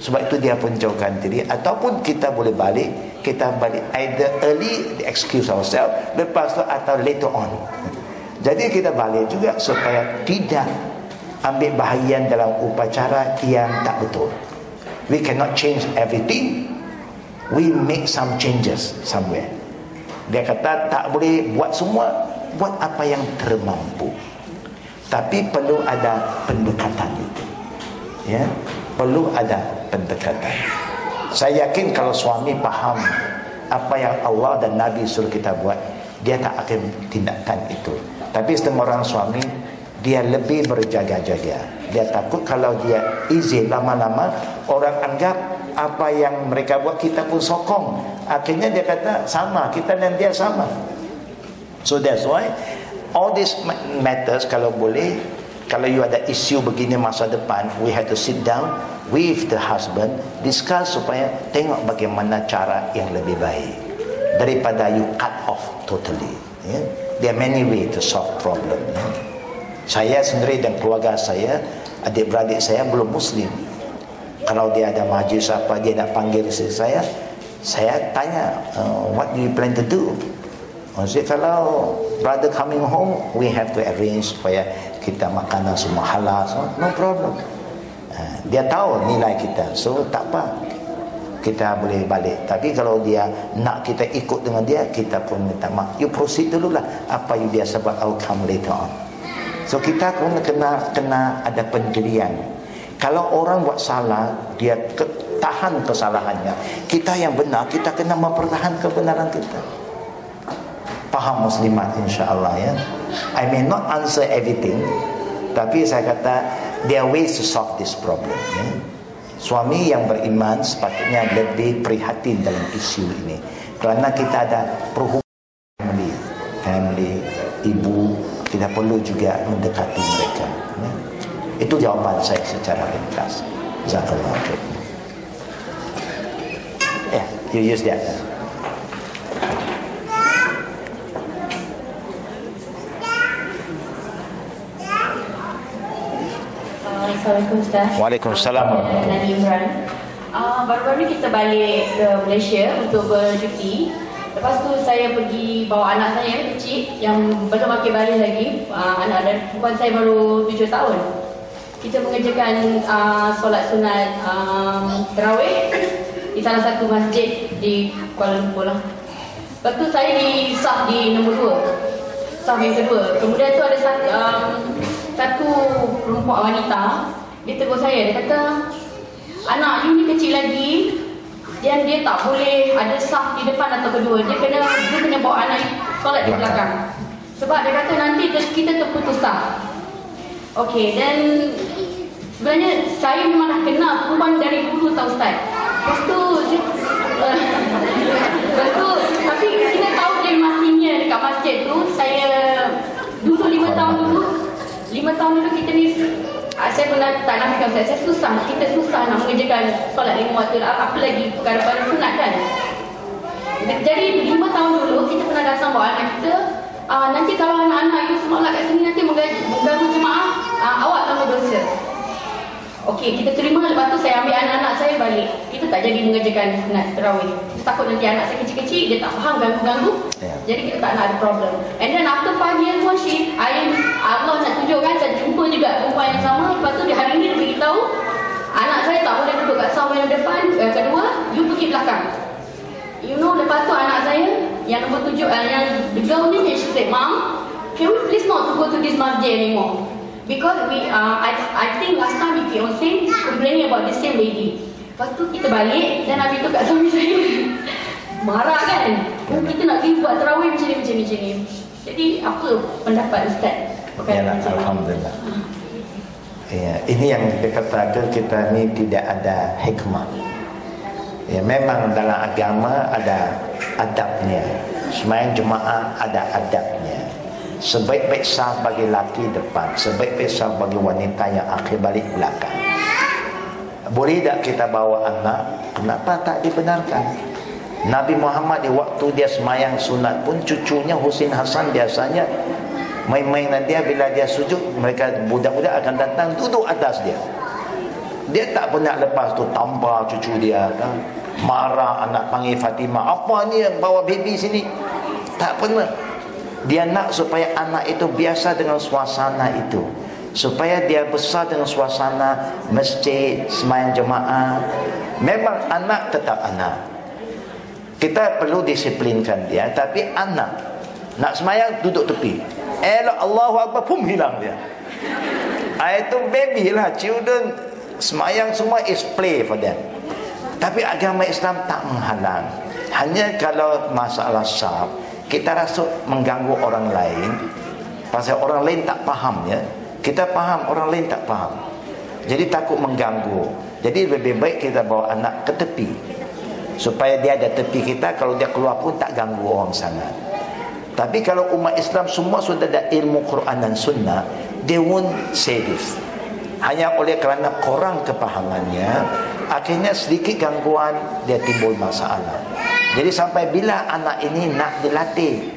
Sebab itu dia pun jauhkan diri. Ataupun kita boleh balik, kita balik either early, excuse ourselves, lepas tu atau later on. Jadi kita balik juga supaya tidak ambil bahagian dalam upacara yang tak betul. We cannot change everything. We make some changes somewhere. Dia kata tak boleh buat semua Buat apa yang termampu Tapi perlu ada pendekatan itu Ya Perlu ada pendekatan. Saya yakin kalau suami faham Apa yang Allah dan Nabi suruh kita buat Dia tak akan tindakan itu. Tapi setengah orang suami Dia lebih berjaga-jaga Dia takut kalau dia izin lama-lama Orang anggap apa yang mereka buat kita pun sokong. Akhirnya dia kata sama kita dan dia sama. So that's why all these matters kalau boleh kalau you ada isu begini masa depan we have to sit down with the husband discuss supaya tengok bagaimana cara yang lebih baik daripada you cut off totally yeah? there are many way to solve problem yeah? saya sendiri dan keluarga saya adik-beradik saya belum muslim kalau dia ada majlis apa dia nak panggil saya saya tanya uh, what do you plan to do Maksudnya kalau brother coming home we have to arrange supaya kita makanan semua halal so, no problem. Uh, dia tahu nilai kita so tak apa. Kita boleh balik. Tapi kalau dia nak kita ikut dengan dia kita pun minta maaf. You proceed dulu lah apa yang dia sebab outcome later on. So kita pun kena kena ada pendirian. Kalau orang buat salah, dia ke, tahan kesalahannya. Kita yang benar, kita kena mempertahankan kebenaran kita. Faham muslimat insya-Allah ya. I may not answer everything, tapi saya kata there are ways to solve this problem ya. Suami yang beriman sepatutnya lebih prihatin dalam isu ini. Kerana kita ada perhubungan family, family, ibu, kita perlu juga mendekati mereka. Ya. Itu jawapan saya secara ringkas. Jazakallah khair. Yeah, you use that. Assalamualaikum Ustaz Waalaikumsalam Nabi Imran uh, Baru-baru kita balik ke Malaysia untuk bercuti Lepas tu saya pergi bawa anak saya kecil Yang belum makin balik lagi uh, Anak dan perempuan saya baru 7 tahun kita mengerjakan uh, solat sunat um, terawih di salah satu masjid di Kuala Lumpur lah. Lepas tu saya di sah di nombor dua. Sah yang kedua. Kemudian tu ada satu, um, satu perempuan wanita. Dia tegur saya. Dia kata, anak you ni kecil lagi. Dan dia tak boleh ada sah di depan atau kedua. Dia kena dia kena bawa anak solat di belakang. Sebab dia kata nanti kita terputus sah. Okey, dan sebenarnya saya memang dah kenal perempuan dari dulu tau Ustaz. Lepas tu, lepas tu, tapi kita tahu dia masihnya dekat masjid tu, saya dulu lima tahun dulu, lima tahun dulu kita ni, ah, saya pernah tak nafikan Ustaz, saya susah, kita susah nak mengerjakan solat lima waktu, apa lagi perkara-perkara sunat kan. Jadi lima tahun dulu kita pernah datang bawa anak kita uh, nanti kalau anak-anak itu semangat kat sini nanti mengganggu jemaah, uh, awak tambah dosa. Okey, kita terima lepas tu saya ambil anak-anak saya balik. Kita tak jadi mengerjakan sunat terawih. Kita takut nanti anak saya kecil-kecil, dia tak faham ganggu-ganggu. Yeah. Jadi kita tak nak ada problem. And then after 5 years worship, I, Allah nak tunjukkan saya jumpa juga perempuan yang sama. Lepas tu dia hari ni dia beritahu, anak saya tak boleh duduk kat sawah yang depan. Yang kedua, you pergi belakang. You know, lepas tu anak saya yang nombor tujuh, uh, yang the girl ni she said, Mom, can we please not to go to this masjid anymore? Because we, uh, I, I think last time we keep on saying, complaining about the same lady. Lepas tu kita balik dan Nabi tu kat suami saya. Marah kan? Oh, kita nak pergi buat terawih macam ni, macam ni, macam ni. Jadi apa pendapat Ustaz? Ya, Alhamdulillah. Ya, ini yang kita katakan kita ni tidak ada hikmah. Ya, memang dalam agama ada adabnya. Semayang jemaah ada adabnya. Sebaik-baik sah bagi laki depan, sebaik-baik sah bagi wanita yang akhir balik belakang. Boleh tak kita bawa anak? Kenapa tak dibenarkan? Nabi Muhammad di waktu dia semayang sunat pun cucunya Husin Hasan biasanya main-main dia bila dia sujud mereka budak-budak akan datang duduk atas dia dia tak pernah lepas tu tampar cucu dia kan? marah anak panggil Fatimah apa ni yang bawa baby sini tak pernah dia nak supaya anak itu biasa dengan suasana itu supaya dia besar dengan suasana masjid semayang jemaah memang anak tetap anak kita perlu disiplinkan dia tapi anak nak semayang duduk tepi Elok Allahu Akbar pun hilang dia. Itu baby lah. Children semayang semua is play for them. Tapi agama Islam tak menghalang. Hanya kalau masalah sah, kita rasa mengganggu orang lain. Pasal orang lain tak faham ya. Kita faham, orang lain tak faham. Jadi takut mengganggu. Jadi lebih baik kita bawa anak ke tepi. Supaya dia ada tepi kita, kalau dia keluar pun tak ganggu orang sangat. Tapi kalau umat Islam semua sudah ada ilmu Quran dan Sunnah, they won't say this. Hanya oleh kerana korang kepahamannya, akhirnya sedikit gangguan, dia timbul masalah. Jadi sampai bila anak ini nak dilatih?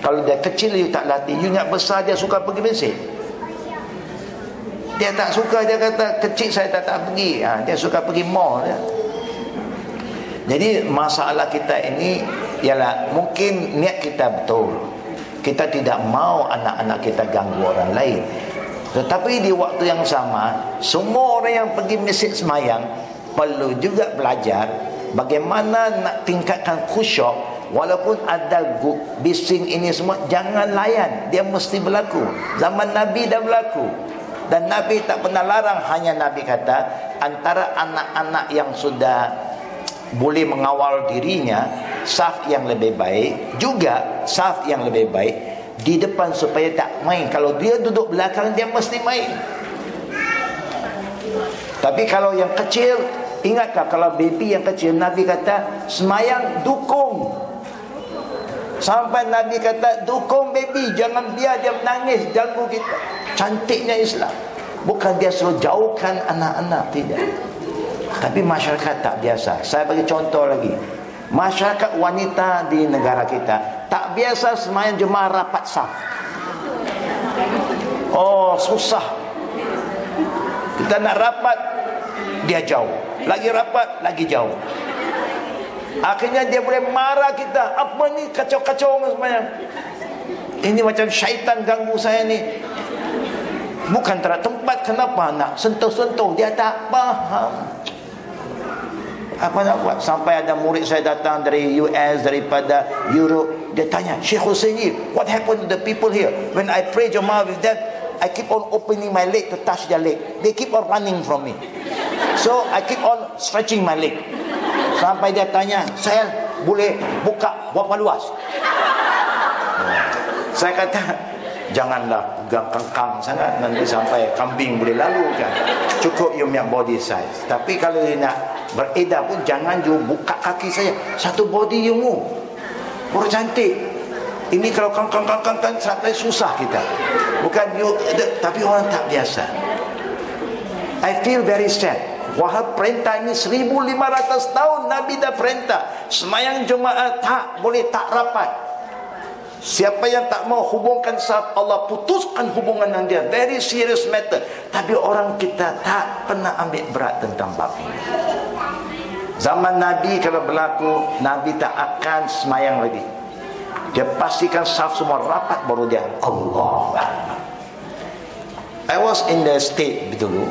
Kalau dia kecil, you tak latih. You nak besar, dia suka pergi masjid. Dia tak suka, dia kata, kecil saya tak, tak pergi. Ha, dia suka pergi mall. Ya. Jadi masalah kita ini ialah mungkin niat kita betul kita tidak mau anak-anak kita ganggu orang lain tetapi di waktu yang sama semua orang yang pergi masjid semayang perlu juga belajar bagaimana nak tingkatkan khusyuk walaupun ada bising ini semua jangan layan. Dia mesti berlaku. Zaman Nabi dah berlaku. Dan Nabi tak pernah larang. Hanya Nabi kata antara anak-anak yang sudah boleh mengawal dirinya saf yang lebih baik juga saf yang lebih baik di depan supaya tak main. Kalau dia duduk belakang dia mesti main. Tapi kalau yang kecil ingatkah kalau baby yang kecil Nabi kata semayang dukung sampai Nabi kata dukung baby jangan biar dia menangis ganggu kita cantiknya Islam bukan dia suruh jauhkan anak-anak tidak tapi masyarakat tak biasa. Saya bagi contoh lagi. Masyarakat wanita di negara kita tak biasa semayang jemaah rapat sah. Oh, susah. Kita nak rapat dia jauh. Lagi rapat lagi jauh. Akhirnya dia boleh marah kita. Apa ni kacau-kacau semayang? Ini macam syaitan ganggu saya ni. Bukan terhadap tempat kenapa nak sentuh-sentuh dia tak faham apa nak buat sampai ada murid saya datang dari US daripada Europe dia tanya Syekh Husaini what happened to the people here when I pray Jemaah with them I keep on opening my leg to touch their leg. They keep on running from me. So I keep on stretching my leg. Sampai dia tanya saya boleh buka berapa luas? Saya kata janganlah pegang kangkang sangat nanti sampai kambing boleh lalu kan. Cukup you punya body size. Tapi kalau dia nak beredar pun jangan you buka kaki saya. Satu body you mu. Orang cantik ini kalau kangkang kangkang kan sampai susah kita. Bukan you tapi orang tak biasa. I feel very sad. Wahab perintah ini 1500 tahun Nabi dah perintah. Semayang Jumaat tak boleh tak rapat. Siapa yang tak mau hubungkan saf Allah putuskan hubungan dengan dia. Very serious matter. Tapi orang kita tak pernah ambil berat tentang bab ini. Zaman Nabi kalau berlaku Nabi tak akan semayang lagi Dia pastikan saf semua rapat baru dia. Allah I was in the state dulu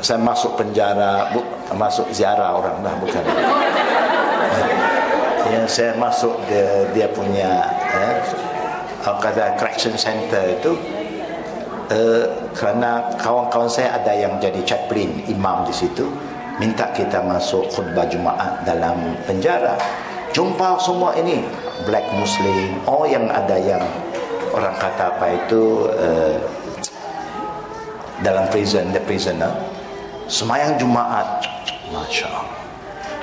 Saya masuk penjara Masuk ziarah orang dah bukan. Yang saya masuk dia, dia punya eh, kata correction center itu. Eh, kerana kawan-kawan saya ada yang jadi chaplain imam di situ minta kita masuk khutbah Jumaat dalam penjara. Jumpa semua ini black muslim oh yang ada yang orang kata apa itu eh, dalam prison the prisoner. Semayang Jumaat Masya Allah.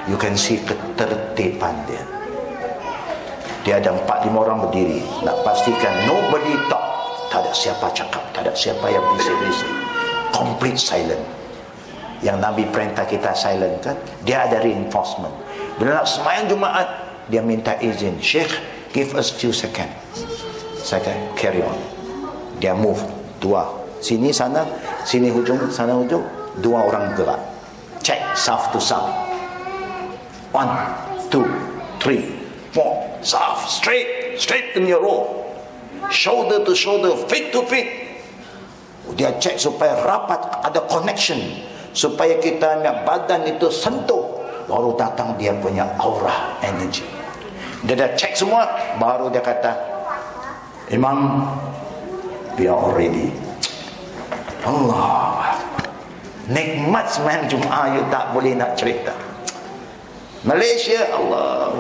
You can see ketertiban dia. Dia ada empat lima orang berdiri. Nak pastikan nobody talk. Tak ada siapa cakap tak ada siapa yang bisik-bisik. Complete silent. Yang Nabi perintah kita silent kan? Dia ada reinforcement. Bila nak semayang Jumaat dia minta izin. Syekh give us few second. Saya kata carry on. Dia move. Dua. Sini sana. Sini hujung. Sana hujung. Dua orang gerak. Check. South to south one two three four. South straight. Straight in your row. Shoulder to shoulder feet to feet. Dia check supaya rapat ada connection. Supaya kita punya badan itu sentuh. Baru datang dia punya aura energy dia dah check semua baru dia kata imam we are all ready Allah. Nikmat semain Jumaat you tak boleh nak cerita. Malaysia Allah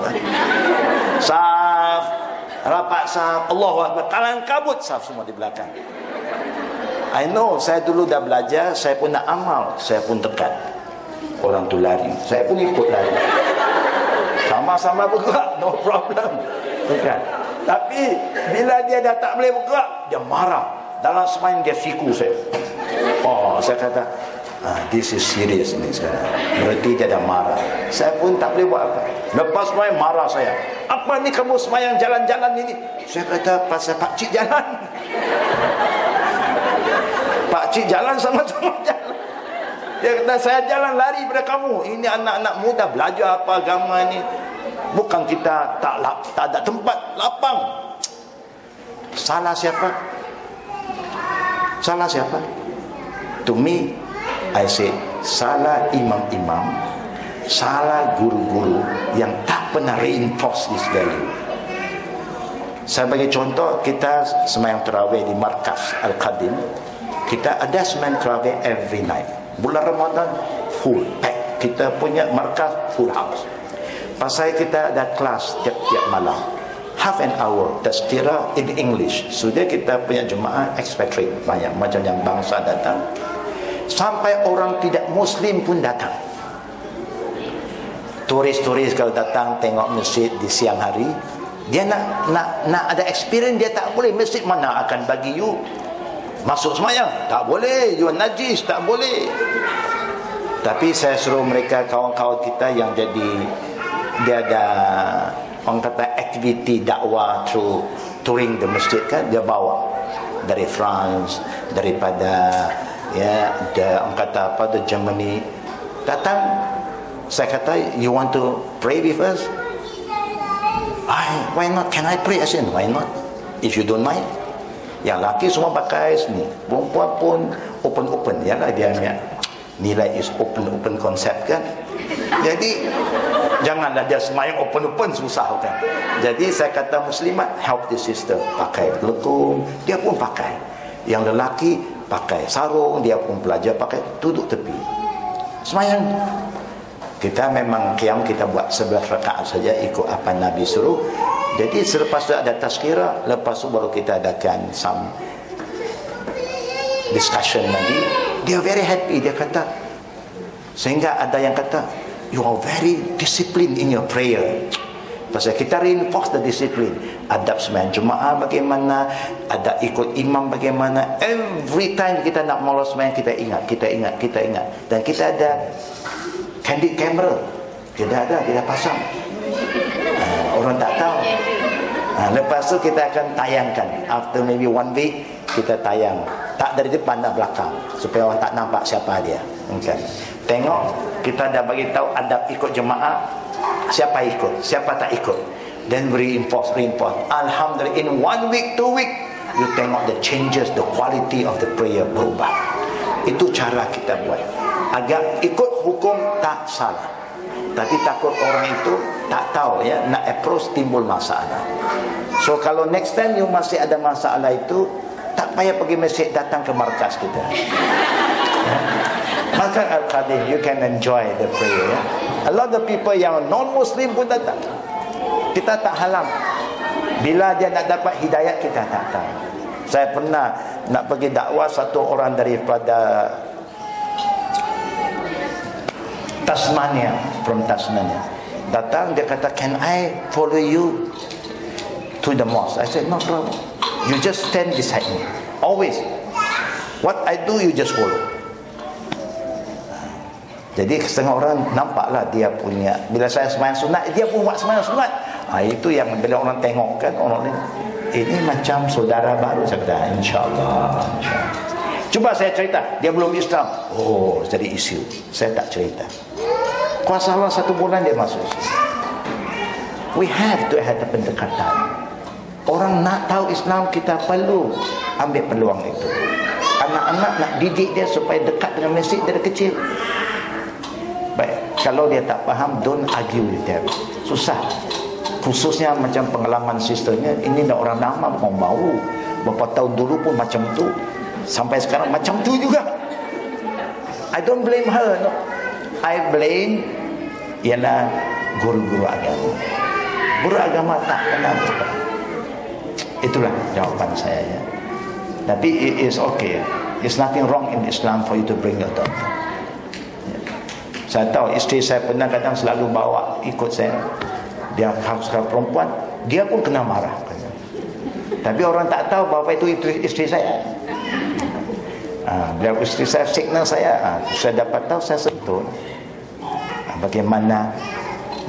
saf rapat saf Allah kalang kabut saf semua di belakang. I know saya dulu dah belajar saya pun nak amal saya pun tekan. Orang tu lari saya pun ikut lari sama-sama bergerak no problem. Bukan. Tapi bila dia dah tak boleh bergerak dia marah. Dalam semain dia siku saya. Oh saya kata ah, this is serious ni sekarang. Berarti dia dah marah. Saya pun tak boleh buat apa. Lepas semain marah saya. Apa ni kamu semayang jalan-jalan ini? Saya kata pasal pakcik jalan. Pakcik jalan sama-sama jalan. Dia kata saya jalan lari pada kamu. Ini anak-anak muda belajar apa agama ni bukan kita tak lap, tak ada tempat lapang. Salah siapa? Salah siapa? To me I say salah imam-imam salah guru-guru yang tak pernah reinforce this value. Saya bagi contoh kita semayang terawih di markas Al-Qadim. Kita ada semayang terawih every night. Bulan Ramadan full pack. Kita punya markas full house pasal kita ada kelas tiap-tiap malam. Half an hour tazkirah in English. Sudah kita punya jemaah expatriate. Banyak macam yang bangsa datang. Sampai orang tidak muslim pun datang. Turis-turis kalau datang tengok masjid di siang hari dia nak nak nak ada experience dia tak boleh. Masjid mana akan bagi you? Masuk semayang tak boleh. You najis tak boleh. Tapi saya suruh mereka kawan-kawan kita yang jadi dia ada orang kata aktiviti dakwah through touring the masjid kan dia bawa dari France daripada ya dia orang kata apa the Germany. Datang saya kata you want to pray with us? I, why not? Can I pray? I said why not? If you don't mind. Yang laki semua pakai sini. Perempuan pun open-open. Ya lah dia punya nilai is open-open concept kan jadi janganlah dia semayang open-open susah kan jadi saya kata muslimat help the sister. Pakai lekung dia pun pakai. Yang lelaki pakai sarung dia pun belajar pakai duduk tepi. Semayang. Kita memang kiam kita buat 11 rakaat saja ikut apa Nabi suruh. Jadi selepas ada tazkirah, lepas tu baru kita adakan some discussion lagi. Dia very happy, dia kata sehingga ada yang kata you are very disciplined in your prayer. Pasal kita reinforce the discipline. Adab sembahyang Jumaat bagaimana, ada ikut imam bagaimana. Every time kita nak mula sembahyang kita ingat, kita ingat, kita ingat. Dan kita ada candid camera. Kita ada, kita pasang. Uh, orang tak tahu Ha, lepas tu kita akan tayangkan after maybe one week kita tayang tak dari depan dan belakang supaya orang tak nampak siapa dia. Okay. Tengok kita dah bagi tahu adab ikut jemaah siapa ikut, siapa tak ikut. Then reinforce, reinforce. Alhamdulillah in one week, two week you tengok the changes, the quality of the prayer berubah. Itu cara kita buat. Agar ikut hukum tak salah. Tapi takut orang itu tak tahu ya nak approach timbul masalah. So kalau next time you masih ada masalah itu tak payah pergi masjid datang ke markas kita. Maka Al-Qadim you can enjoy the prayer ya. A lot of people yang non muslim pun datang. Kita tak halang. Bila dia nak dapat hidayat kita tak tahu. Saya pernah nak pergi dakwah satu orang daripada Tasmania from Tasmania datang dia kata can I follow you to the mosque I said no problem you just stand beside me always what I do you just follow jadi setengah orang nampaklah dia punya bila saya semayang sunat dia pun buat semayang sunat ha, itu yang bila orang tengok kan orang ni ini macam saudara baru saya kata insyaAllah insya Cuba saya cerita, dia belum Islam. Oh, jadi isu. Saya tak cerita. Kuasa Allah satu bulan dia masuk. We have to have pendekatan. Orang nak tahu Islam, kita perlu ambil peluang itu. Anak-anak nak didik dia supaya dekat dengan masjid dari kecil. Kalau dia tak faham, don't argue with them. Susah. Khususnya macam pengalaman sisternya, ini dah orang lama, bukan bau. Berapa tahun dulu pun macam tu sampai sekarang macam tu juga I don't blame her no. I blame ialah guru-guru agama guru agama tak kenal itulah jawapan saya ya. tapi it is okay it's nothing wrong in Islam for you to bring your daughter. Saya tahu isteri saya pernah kadang selalu bawa ikut saya. Dia harus perempuan dia pun kena marah tapi orang tak tahu bahawa itu, itu isteri saya. Ha, bila isteri saya signal saya. Ha, saya dapat tahu saya sentuh ha, bagaimana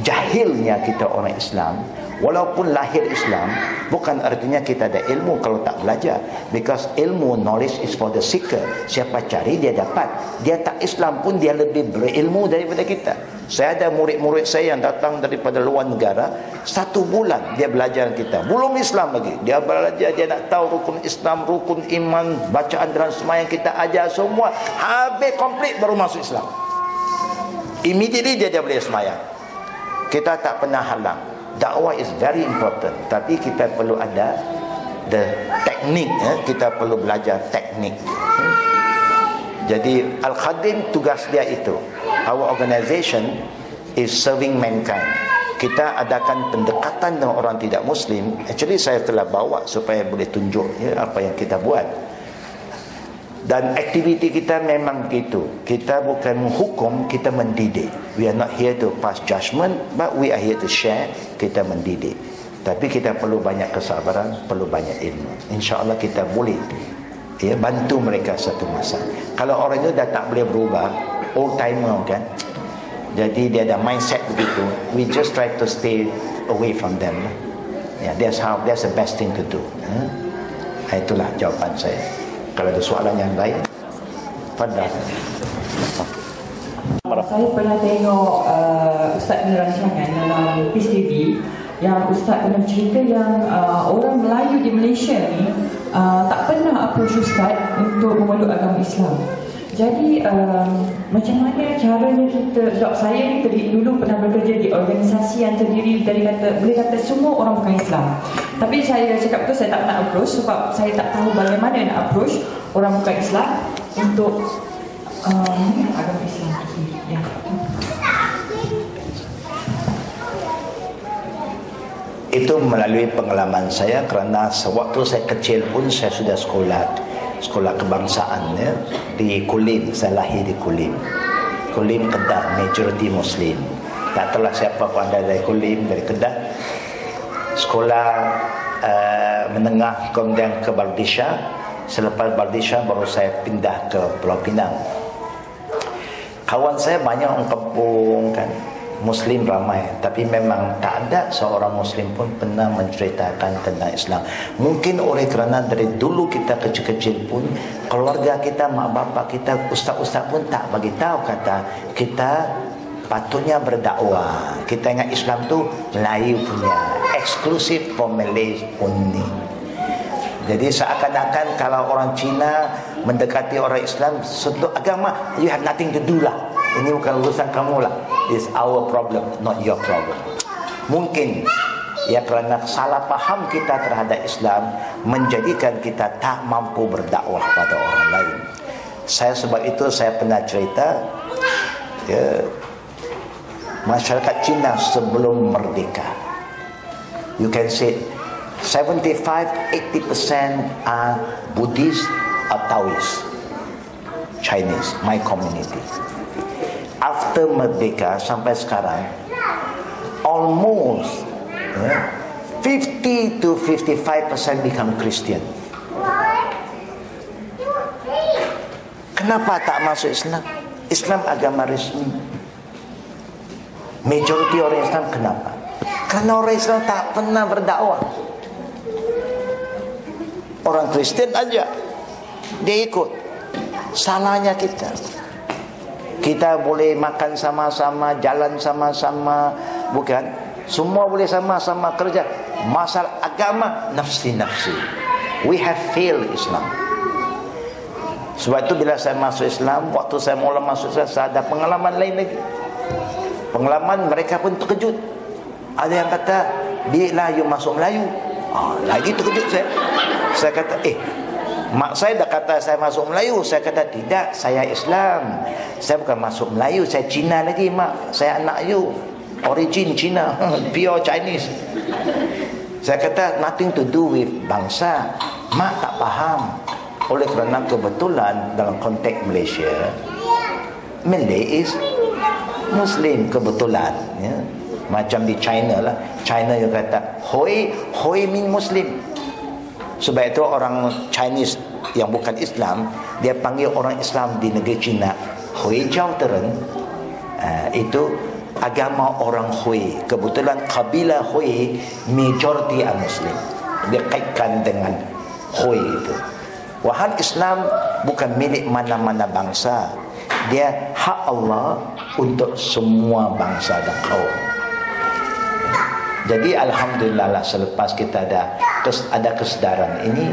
jahilnya kita orang Islam walaupun lahir Islam bukan artinya kita ada ilmu kalau tak belajar. Because ilmu knowledge is for the seeker. Siapa cari dia dapat. Dia tak Islam pun dia lebih berilmu daripada kita. Saya ada murid-murid saya yang datang daripada luar negara satu bulan dia belajar kita. Belum Islam lagi. Dia belajar dia nak tahu rukun Islam rukun iman bacaan dan semua yang kita ajar semua habis komplit baru masuk Islam. Immediately dia, dia boleh semayang. Kita tak pernah halang dakwah is very important. Tapi kita perlu ada the teknik ya. kita perlu belajar teknik. Jadi Al-Khadim tugas dia itu our organization is serving mankind. Kita adakan pendekatan dengan orang tidak muslim. Actually saya telah bawa supaya boleh tunjuk ya, apa yang kita buat dan aktiviti kita memang begitu kita bukan menghukum kita mendidik. We are not here to pass judgment but we are here to share kita mendidik. Tapi kita perlu banyak kesabaran perlu banyak ilmu. Insyaallah kita boleh ya bantu mereka satu masa. Kalau orang itu dah tak boleh berubah old timer kan? Jadi dia ada mindset begitu. We just try to stay away from them. Yeah that's how that's the best thing to do. Hmm? itulah jawapan saya kalau ada soalan yang lain pada saya pernah tengok uh, Ustaz punya rancangan dalam TV yang Ustaz pernah cerita yang uh, orang Melayu di Malaysia ni uh, tak pernah approach Ustaz untuk memeluk agama Islam. Jadi um, macam mana caranya kita sebab saya ni tadi dulu pernah bekerja di organisasi yang terdiri dari kata boleh kata semua orang bukan Islam. Tapi saya cakap tu saya tak nak approach sebab saya tak tahu bagaimana nak approach orang bukan Islam untuk um, agama Islam. Ya. Itu melalui pengalaman saya kerana sewaktu saya kecil pun saya sudah sekolah sekolah kebangsaan ya, di Kulim. Saya lahir di Kulim. Kulim Kedah majority Muslim. Tak tahu siapa pun ada dari Kulim dari Kedah. Sekolah uh, menengah kemudian ke Baldisha selepas Baldisha baru saya pindah ke Pulau Pinang. Kawan saya banyak orang kampung kan Muslim ramai tapi memang tak ada seorang Muslim pun pernah menceritakan tentang Islam. Mungkin oleh kerana dari dulu kita kecil-kecil pun keluarga kita mak bapak kita ustaz-ustaz pun tak bagi tahu kata kita patutnya berdakwah. Kita ingat Islam tu Melayu punya eksklusif Malay only. Jadi seakan-akan kalau orang Cina mendekati orang Islam satu agama you have nothing to do lah. Ini bukan urusan kamu lah is our problem not your problem. Mungkin ya kerana salah faham kita terhadap Islam menjadikan kita tak mampu berdakwah pada orang lain. Saya sebab itu saya pernah cerita ya masyarakat Cina sebelum merdeka. You can say 75 80% are Buddhist a Taoist Chinese my community after merdeka sampai sekarang almost yeah, 50 to 55% become Christian. Kenapa tak masuk Islam? Islam agama resmi. Majority orang Islam kenapa? Kerana orang Islam tak pernah berdakwah. Orang Kristen aja. Dia ikut. Salahnya kita kita boleh makan sama-sama jalan sama-sama bukan? Semua boleh sama-sama kerja. Masalah agama nafsi-nafsi. We have failed Islam. Sebab itu bila saya masuk Islam waktu saya mula masuk Islam saya ada pengalaman lain lagi. Pengalaman mereka pun terkejut. Ada yang kata biarlah you masuk Melayu. Ah, lagi terkejut saya. Saya kata eh Mak saya dah kata saya masuk Melayu Saya kata tidak Saya Islam. Saya bukan masuk Melayu Saya Cina lagi mak. Saya anak you. Origin Cina Pure Chinese. Saya kata nothing to do with bangsa. Mak tak faham. Oleh kerana kebetulan Dalam konteks Malaysia Malay is Muslim kebetulan ya. Macam di China lah. China yang kata Hoi Hoi mean Muslim. Sebab itu orang Chinese yang bukan Islam dia panggil orang Islam di negeri China Hui Jiao Teren uh, itu agama orang Hui. Kebetulan kabilah Hui majority are Muslim. Dia kaitkan dengan Hui itu. Wahal Islam bukan milik mana-mana bangsa. Dia hak Allah untuk semua bangsa dan kaum. Jadi alhamdulillah lah selepas kita ada ada kesedaran ini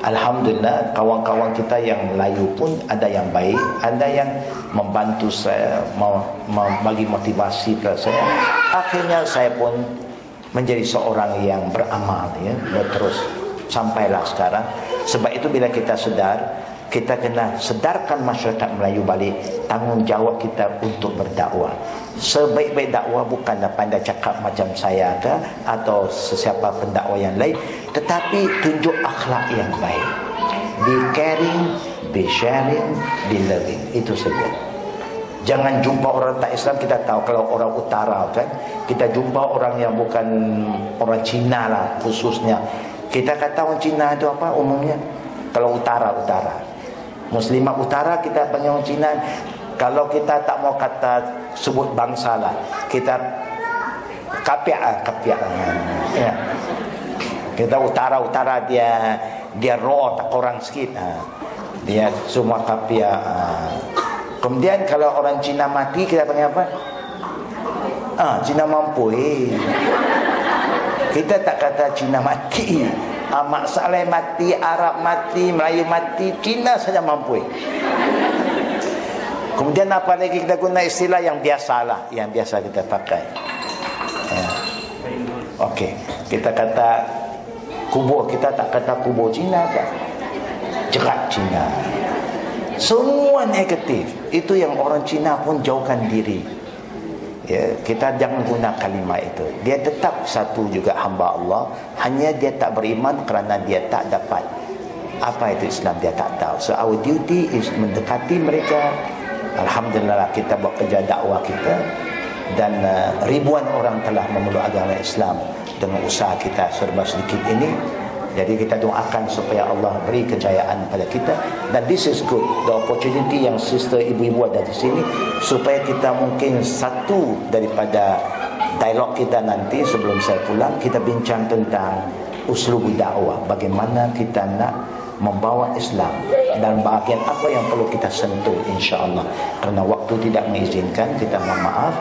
alhamdulillah kawan-kawan kita yang Melayu pun ada yang baik, ada yang membantu saya bagi motivasi ke saya. Akhirnya saya pun menjadi seorang yang beramal ya, terus sampailah sekarang. Sebab itu bila kita sedar kita kena sedarkan masyarakat Melayu balik tanggungjawab kita untuk berdakwah. Sebaik-baik dakwah bukanlah pandai cakap macam saya ke atau sesiapa pendakwa yang lain tetapi tunjuk akhlak yang baik. Be caring be sharing be loving. Itu saja. Jangan jumpa orang tak Islam kita tahu kalau orang utara kan kita jumpa orang yang bukan orang Cina lah khususnya. Kita kata orang Cina itu apa umumnya? Kalau utara utara Muslimat utara kita panggil orang Cina kalau kita tak mau kata sebut bangsa lah kita kapiak lah kapiak ya. kita utara-utara dia dia raw tak kurang sikit ha. dia semua kapiak ha. kemudian kalau orang Cina mati kita panggil apa ah ha, Cina mampu eh. kita tak kata Cina mati Ahmad Saleh mati, Arab mati, Melayu mati, Cina saja mampu. Kemudian apa lagi kita guna istilah yang biasa lah, yang biasa kita pakai. Ya. Okey, kita kata kubur kita tak kata kubur Cina kan? Jerat Cina. Semua negatif. Itu yang orang Cina pun jauhkan diri ya, kita jangan guna kalimat itu. Dia tetap satu juga hamba Allah. Hanya dia tak beriman kerana dia tak dapat. Apa itu Islam? Dia tak tahu. So our duty is mendekati mereka. Alhamdulillah kita buat kerja dakwah kita. Dan uh, ribuan orang telah memeluk agama Islam dengan usaha kita serba sedikit ini jadi kita doakan supaya Allah beri kejayaan pada kita. Dan this is good. The opportunity yang sister ibu-ibu ada di sini supaya kita mungkin satu daripada dialog kita nanti sebelum saya pulang kita bincang tentang uslub dakwah. Bagaimana kita nak membawa Islam dan bahagian apa yang perlu kita sentuh insya-Allah kerana waktu tidak mengizinkan kita mohon maaf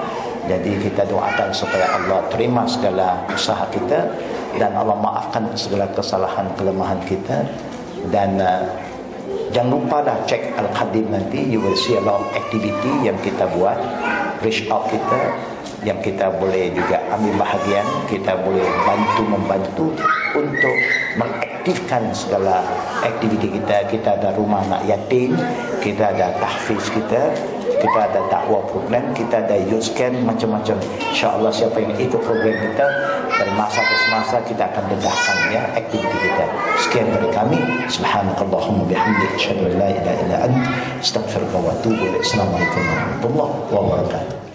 jadi kita doakan supaya Allah terima segala usaha kita dan Allah maafkan segala kesalahan kelemahan kita. Dan uh, jangan lupa dah cek Al-Qadim nanti. You will see a lot of activity yang kita buat. Reach out kita yang kita boleh juga ambil bahagian. Kita boleh bantu membantu untuk mengaktifkan segala aktiviti kita. Kita ada rumah anak yatim. Kita ada tahfiz kita kita ada dakwah program kita ada youth camp macam-macam insyaAllah siapa yang ikut program kita dari masa ke semasa kita akan dedahkan ya aktiviti kita. Sekian dari kami. Subhanakallahumma bihamdik asyhadu an la ilaha illa ant astaghfiruka wa atubu ilaik. Assalamualaikum warahmatullahi wabarakatuh.